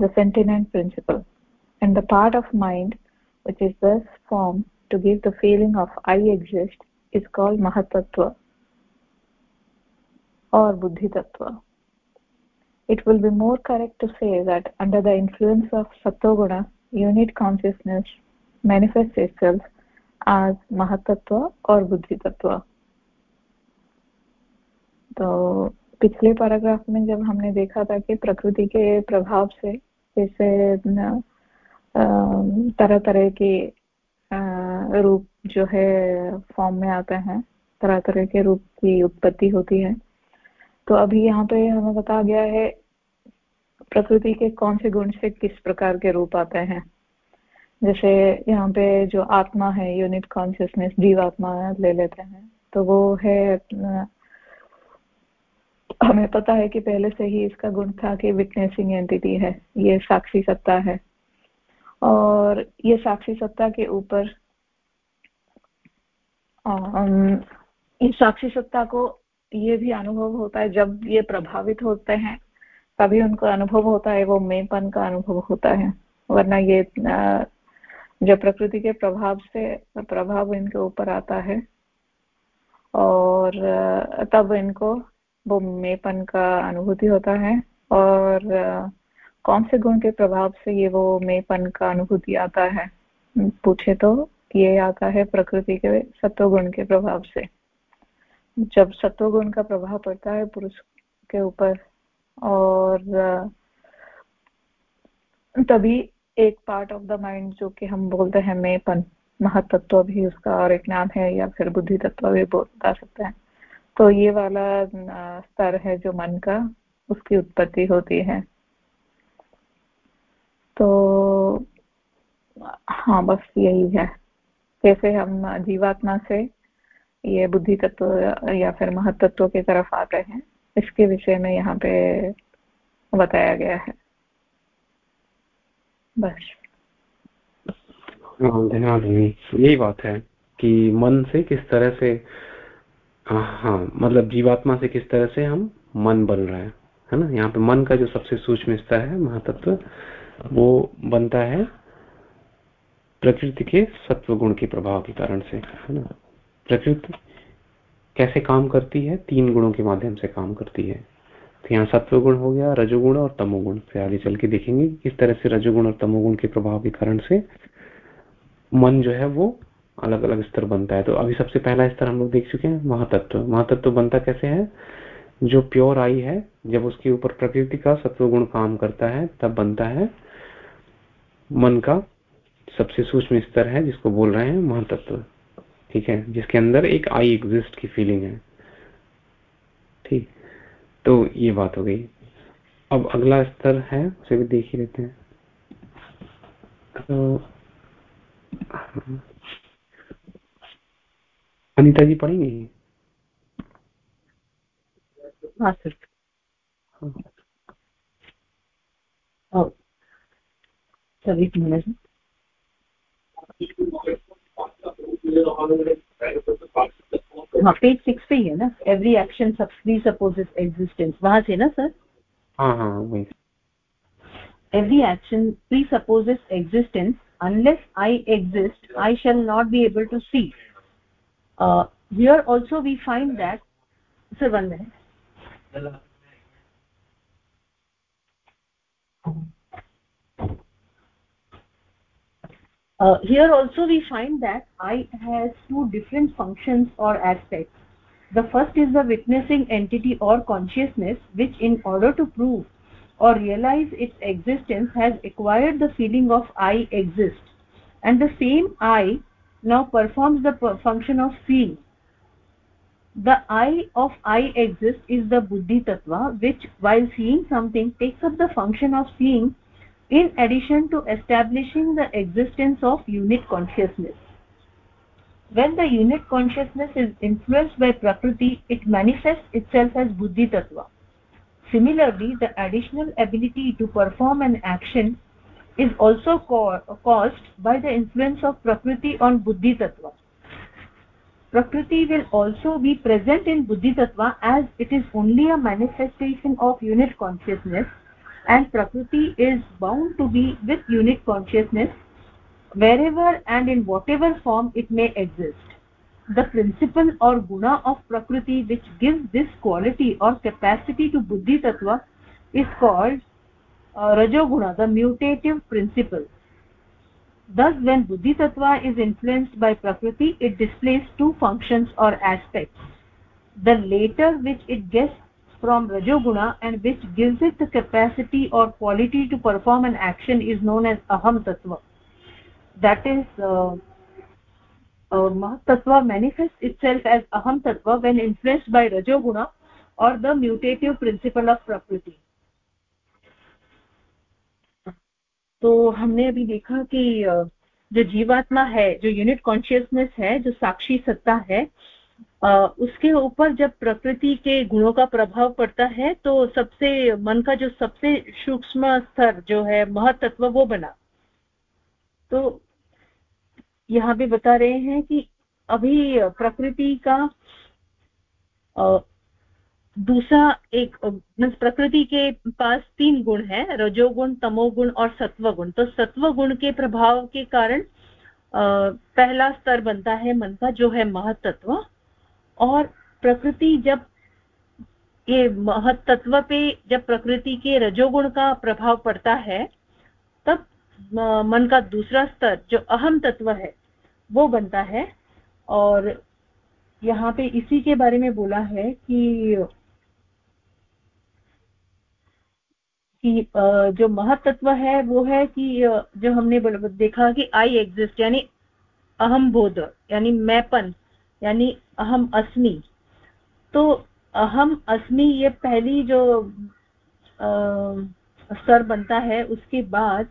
the sentient principle and the part of mind which is thus formed to give the feeling of i exist is called mahatattva or buddhi tattva it will be more correct to say that under the influence of sattoguna unit consciousness manifests itself as mahatattva or buddhi tattva तो पिछले paragraph में जब हमने देखा था कि प्रकृति के प्रभाव से जैसे तरह तरह के रूप जो है फॉर्म में आते हैं तरह तरह के रूप की उत्पत्ति होती है। तो अभी यहाँ पे हमें बताया गया है, प्रकृति के कौन से गुण से किस प्रकार के रूप आते हैं। जैसे यहाँ पे जो आत्मा है यूनिट कॉन्शियसनेस जीवात्मा ले लेते हैं तो वो है, हमें पता है कि पहले से ही इसका गुण था कि विटनेसिंग एंटिटी है, ये साक्षी सत्ता है। और ये साक्षी सत्ता के ऊपर इस साक्षी सत्ता को ये भी अनुभव होता है, जब ये प्रभावित होते हैं, तभी उनको अनुभव होता है, वो मेपन का अनुभव होता है। वरना ये जब प्रकृति के प्रभाव से, प्रभाव इनके ऊपर आता है, और तब इनको वो मेपन का अनुभूति होता है, और कौन से गुण के प्रभाव से ये वो मेपन का अनुभूति आता है, पूछे तो ये आता है प्रकृति के सत्वगुण के प्रभाव से। जब सत्वगुण का प्रभाव पड़ता है पुरुष के ऊपर और तभी एक पार्ट ऑफ़ द माइंड जो कि हम बोलते हैं मेपन, महतत्व भी उसका और एक नाम है या फिर बुद्धि तत्व भी बता सकते हैं। तो ये वाला स्तर है जो मन का, उसकी उत्पत्ति होती है। तो हाँ बस यही है। कैसे हम जीवात्मा से ये बुद्धि तत्व या फिर महत्त्व की तरफ़ आते हैं इसके विषय में यहाँ पे बताया गया है। बस। हाँ, धन्यवाद यही बात है कि मन से किस तरह से हाँ मतलब जीवात्मा से किस तरह से हम मन बन रहे हैं है ना? यहाँ पे मन का जो सबसे सूक्ष्म हिस्सा है महातत्व वो बनता है प्रकृति के सत्व गुण के प्रभाव के कारण से, है ना? प्रकृति कैसे काम करती है? तीन गुणों के माध्यम से काम करती है। तो यहाँ सत्व गुण हो गया, रजोगुण और तमोगुण। फिर आगे चल के देखेंगे किस तरह से रजोगुण और तमोगुण के प्रभाव के कारण से मन जो है वो अलग अलग स्तर बनता है। तो अभी सबसे पहला स्तर हम लोग देख चुके हैं, महातत्व। महातत्व बनता कैसे है? जो प्योर आई है, जब उसके ऊपर प्रकृति का सत्व गुण काम करता है, तब बनता है मन का सबसे सूक्ष्म स्तर है जिसको बोल रहे हैं महातत्व ठीक है? जिसके अंदर एक आई एग्जिस्ट की फीलिंग है। ठीक? तो ये बात हो गई। अब अगला स्तर है उसे भी देख ही लेते हैं। तो अनिता जी पढ़ेंगे? हाँ सर। सर एक मिनट। हाँ पेज सिक्स पे ही है ना एवरी एक्शन प्री सपोजेस एग्जिस्टेंस वहाँ से ना सर हाँ हाँ वही every action presupposes existence unless i exist i shall not be able to see uh, here also we find that sir one minute uh, here also we find that i has two different functions or aspects. The first is the witnessing entity or consciousness which in order to prove or realize its existence has acquired the feeling of i exist. And the same i now performs the function of seeing. The i of i exist is the buddhi tattva which while seeing something takes up the function of seeing in addition to establishing the existence of unit consciousness. When the unit consciousness is influenced by prakriti it manifests itself as buddhi tattva similarly the additional ability to perform an action is also caused by the influence of prakriti on buddhi tattva prakriti will also be present in buddhi tattva as it is only a manifestation of unit consciousness and prakriti is bound to be with unit consciousness wherever and in whatever form it may exist. The principle or guna of prakriti which gives this quality or capacity to buddhi tattva is called uh, rajoguna the mutative principle. Thus when buddhi tattva is influenced by prakriti it displays two functions or aspects. The later which it gets from rajoguna and which gives it the capacity or quality to perform an action is known as aham tattva that is uh, uh, mahat manifests itself as aham tattva when influenced by rajoguna or the mutative principle of prakriti तो हमने अभी देखा कि जो जीवात्मा है जो unit consciousness है जो साक्षी सत्ता है उसके ऊपर जब प्रकृति के गुणों का प्रभाव पड़ता है तो सबसे, मन का जो सबसे सूक्ष्म स्तर जो है, महतत्व वो बना। तो यहाँ भी बता रहे हैं कि अभी प्रकृति का दूसरा एक प्रकृति के पास तीन गुण है, रजोगुण, तमोगुण और सत्व गुण तो सत्व गुण के प्रभाव के कारण पहला स्तर बनता है मन का, जो है महतत्व। और प्रकृति जब ये महत तत्व पे जब प्रकृति के रजोगुण का प्रभाव पड़ता है, तब मन का दूसरा स्तर, जो अहम तत्व है, वो बनता है। और यहाँ पे इसी के बारे में बोला है कि कि जो महतत्व है, वो है कि जो हमने देखा कि आई एग्जिस्ट यानी अहम बोध, यानी मैपन यानी अहम अस्मि। तो अहम अस्मि ये पहली जो स्तर बनता है उसके बाद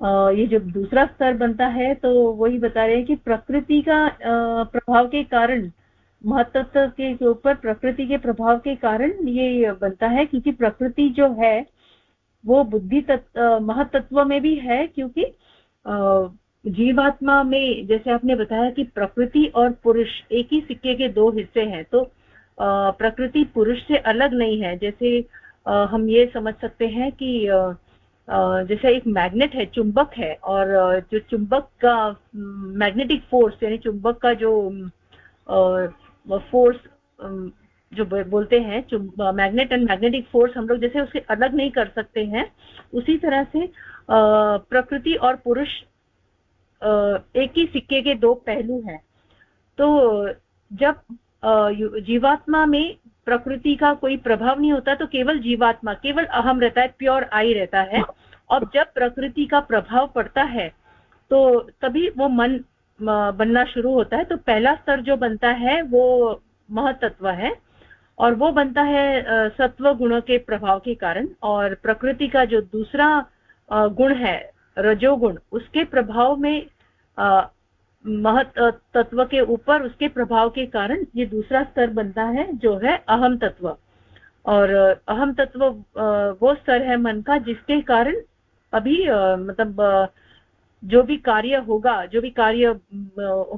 आ, ये जब दूसरा स्तर बनता है तो वही बता रहे हैं कि प्रकृति का आ, प्रभाव के कारण महत्व के ऊपर प्रकृति के प्रभाव के कारण ये बनता है क्योंकि प्रकृति जो है वो बुद्धि तत्व महतत्व में भी है क्योंकि जीवात्मा में, जैसे आपने बताया कि प्रकृति और पुरुष एक ही सिक्के के दो हिस्से हैं तो प्रकृति पुरुष से अलग नहीं है। जैसे हम ये समझ सकते हैं कि जैसे एक मैग्नेट है, चुंबक है, और जो चुंबक का मैग्नेटिक फोर्स, यानी चुंबक का जो फोर्स जो बोलते हैं मैग्नेट एंड मैग्नेटिक फोर्स, हम लोग जैसे उसे अलग नहीं कर सकते हैं। उसी तरह से प्रकृति और पुरुष एक ही सिक्के के दो पहलू हैं। तो जब जीवात्मा में प्रकृति का कोई प्रभाव नहीं होता तो केवल जीवात्मा, केवल अहम रहता है, प्योर आई रहता है। और जब प्रकृति का प्रभाव पड़ता है तो तभी वो मन बनना शुरू होता है। तो पहला स्तर जो बनता है, वो महतत्व है और वो बनता है सत्व गुण के प्रभाव के कारण और प्रकृति का जो दूसरा गुण है, रजोगुण, उसके प्रभाव में महत तत्व के ऊपर उसके प्रभाव के कारण ये दूसरा स्तर बनता है, जो है अहम तत्व। और अहम तत्व वो स्तर है मन का जिसके कारण अभी मतलब जो भी कार्य होगा, जो भी कार्य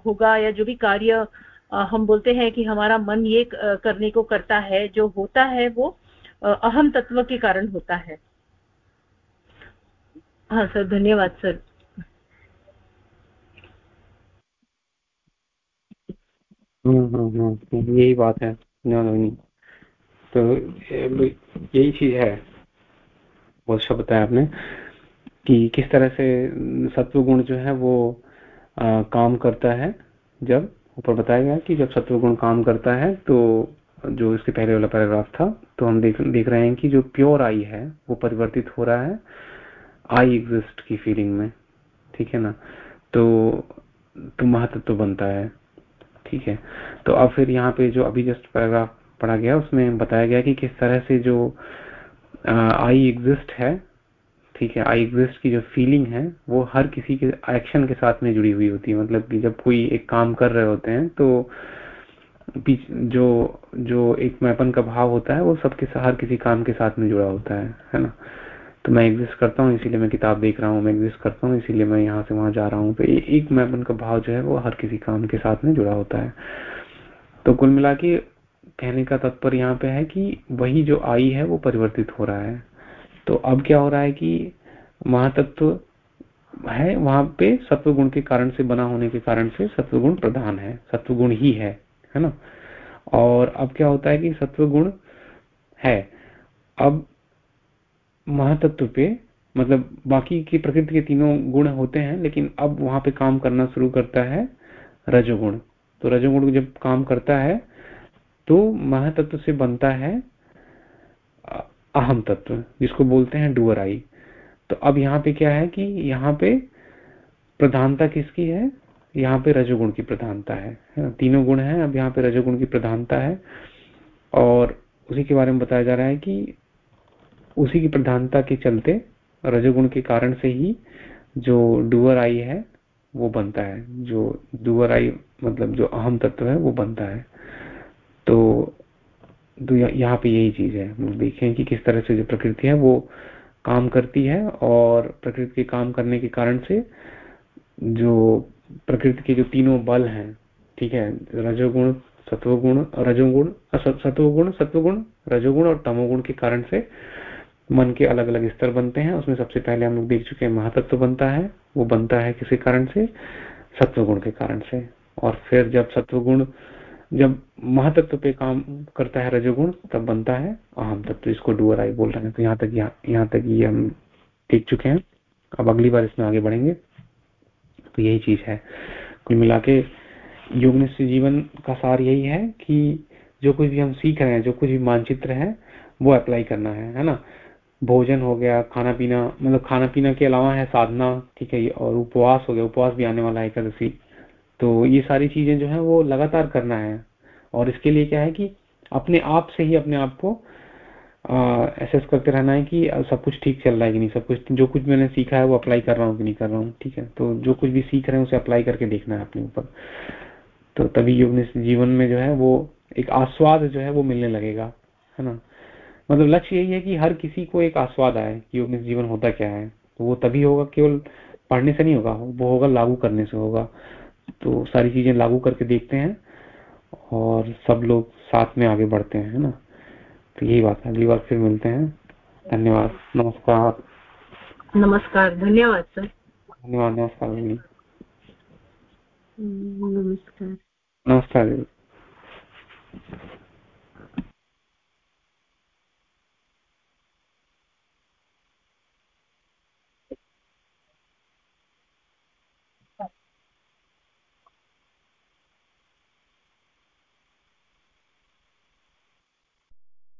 होगा या जो भी कार्य हम बोलते हैं कि हमारा मन ये करने को करता है, जो होता है वो अहम तत्व के कारण होता है। हाँ सर, धन्यवाद सर। यही बात है तो यही चीज़ है बहुत अच्छा बताया आपने कि किस तरह से सत्व गुण जो है वो आ, काम करता है। जब ऊपर बताया गया कि जब सत्व गुण काम करता है तो जो इसके पहले वाला पैराग्राफ था तो हम देख देख रहे हैं कि जो प्योर आई है वो परिवर्तित हो रहा है आई एग्जिस्ट की फीलिंग में ठीक है ना? तो तो महत्व तो बनता है। ठीक है। तो अब फिर यहाँ पे जो अभी जस्ट पैराग्राफ पढ़ा गया, उसमें बताया गया कि किस तरह से जो आई एग्जिस्ट है, ठीक है आई एग्जिस्ट की जो फीलिंग है, वो हर किसी के एक्शन के साथ में जुड़ी हुई होती है। मतलब कि जब कोई एक काम कर रहे होते हैं तो जो जो एक मैपन का भाव होता है, वो सबके हर किसी काम के साथ में जुड़ा होता है है ना? तो मैं एग्जिस्ट करता हूँ, इसीलिए मैं किताब देख रहा हूँ, मैं एग्जिस्ट करता हूँ, इसीलिए मैं यहाँ से वहाँ जा रहा हूँ। तो एक मैपन का भाव जो है वो हर किसी काम के साथ में जुड़ा होता है। तो कुल मिला के कहने का तत्पर यहाँ पे है कि वही जो आई है, वो परिवर्तित हो रहा है। तो अब क्या हो रहा है कि महातत्व है, वहाँ पे सत्व गुण के कारण से, बना होने के कारण से सत्व गुण प्रधान है सत्व गुण ही है है ना? और अब क्या होता है कि सत्व गुण है। अब महातत्व पे मतलब बाकी की प्रकृति के तीनों गुण होते हैं, लेकिन अब वहाँ पे काम करना शुरू करता है रजोगुण। तो रजोगुण जब काम करता है तो महातत्व से बनता है अहम तत्व, जिसको बोलते हैं डुअर आई तो अब यहाँ पे क्या है कि यहाँ पे प्रधानता किसकी है? यहाँ पे रजोगुण की प्रधानता है तीनों गुण हैं, अब यहाँ पे रजोगुण की प्रधानता है। और उसी के बारे में बताया जा रहा है कि उसी की प्रधानता के चलते रजोगुण के कारण से ही जो डुअर आई है, वो बनता है। जो डुअर आई मतलब जो अहम तत्व है, वो बनता है। तो तो यहाँ पे यही चीज़ है। देखें कि किस तरह से जो प्रकृति है, वो काम करती है और प्रकृति के काम करने के कारण से जो प्रकृति के जो तीनों बल हैं, ठीक है, रजोगुण, सत्वगुण रजोगुण सत्वगुण सत्वगुण, रजोगुण और तमोगुण के कारण से मन के अलग अलग स्तर बनते हैं। उसमें सबसे पहले हम लोग देख चुके हैं महातत्व बनता है। वो बनता है किसी कारण से? सत्वगुण के कारण से। और फिर जब सत्वगुण, जब महातत्व पे काम करता है रजोगुण, तब बनता है अहम तत्व इसको डुअर आई बोल रहे हैं। तो यहाँ तक यहाँ तक ये हम देख चुके हैं। अब अगली बार इसमें आगे बढ़ेंगे। तो यही चीज़ है। कुल मिला के योग जीवन का सार यही है कि जो कुछ भी हम सीख रहे हैं, जो कुछ भी मानचित्र है, वो अप्लाई करना है है ना? भोजन हो गया, खाना पीना मतलब खाना पीना के अलावा है साधना, ठीक है और उपवास हो गया, उपवास भी आने वाला है एकादशी। तो ये सारी चीज़ें जो है वो लगातार करना है। और इसके लिए क्या है कि अपने आप से ही अपने आप को एसेस करते रहना है कि सब कुछ ठीक चल रहा है कि नहीं, सब कुछ, जो कुछ मैंने सीखा है वो अप्लाई कर रहा हूँ कि नहीं कर रहा हूँ, ठीक है। तो जो कुछ भी सीख रहे हैं उसे अप्लाई करके देखना है अपने ऊपर। तो तभी योग जीवन में जो है वो एक आस्वाद जो है वो मिलने लगेगा, है ना। मतलब लक्ष्य यही है कि हर किसी को एक आस्वाद आए कि योग जीवन होता क्या है। तो वो तभी होगा केवल पढ़ने से नहीं होगा वो होगा लागू करने से होगा। तो सारी चीज़ें लागू करके देखते हैं और सब लोग साथ में आगे बढ़ते हैं है ना? तो यही बात है। अगली बार फिर मिलते हैं। धन्यवाद। नमस्कार। नमस्कार। धन्यवाद सर। धन्यवाद। नमस्कार नमस्कार। नमस्कार।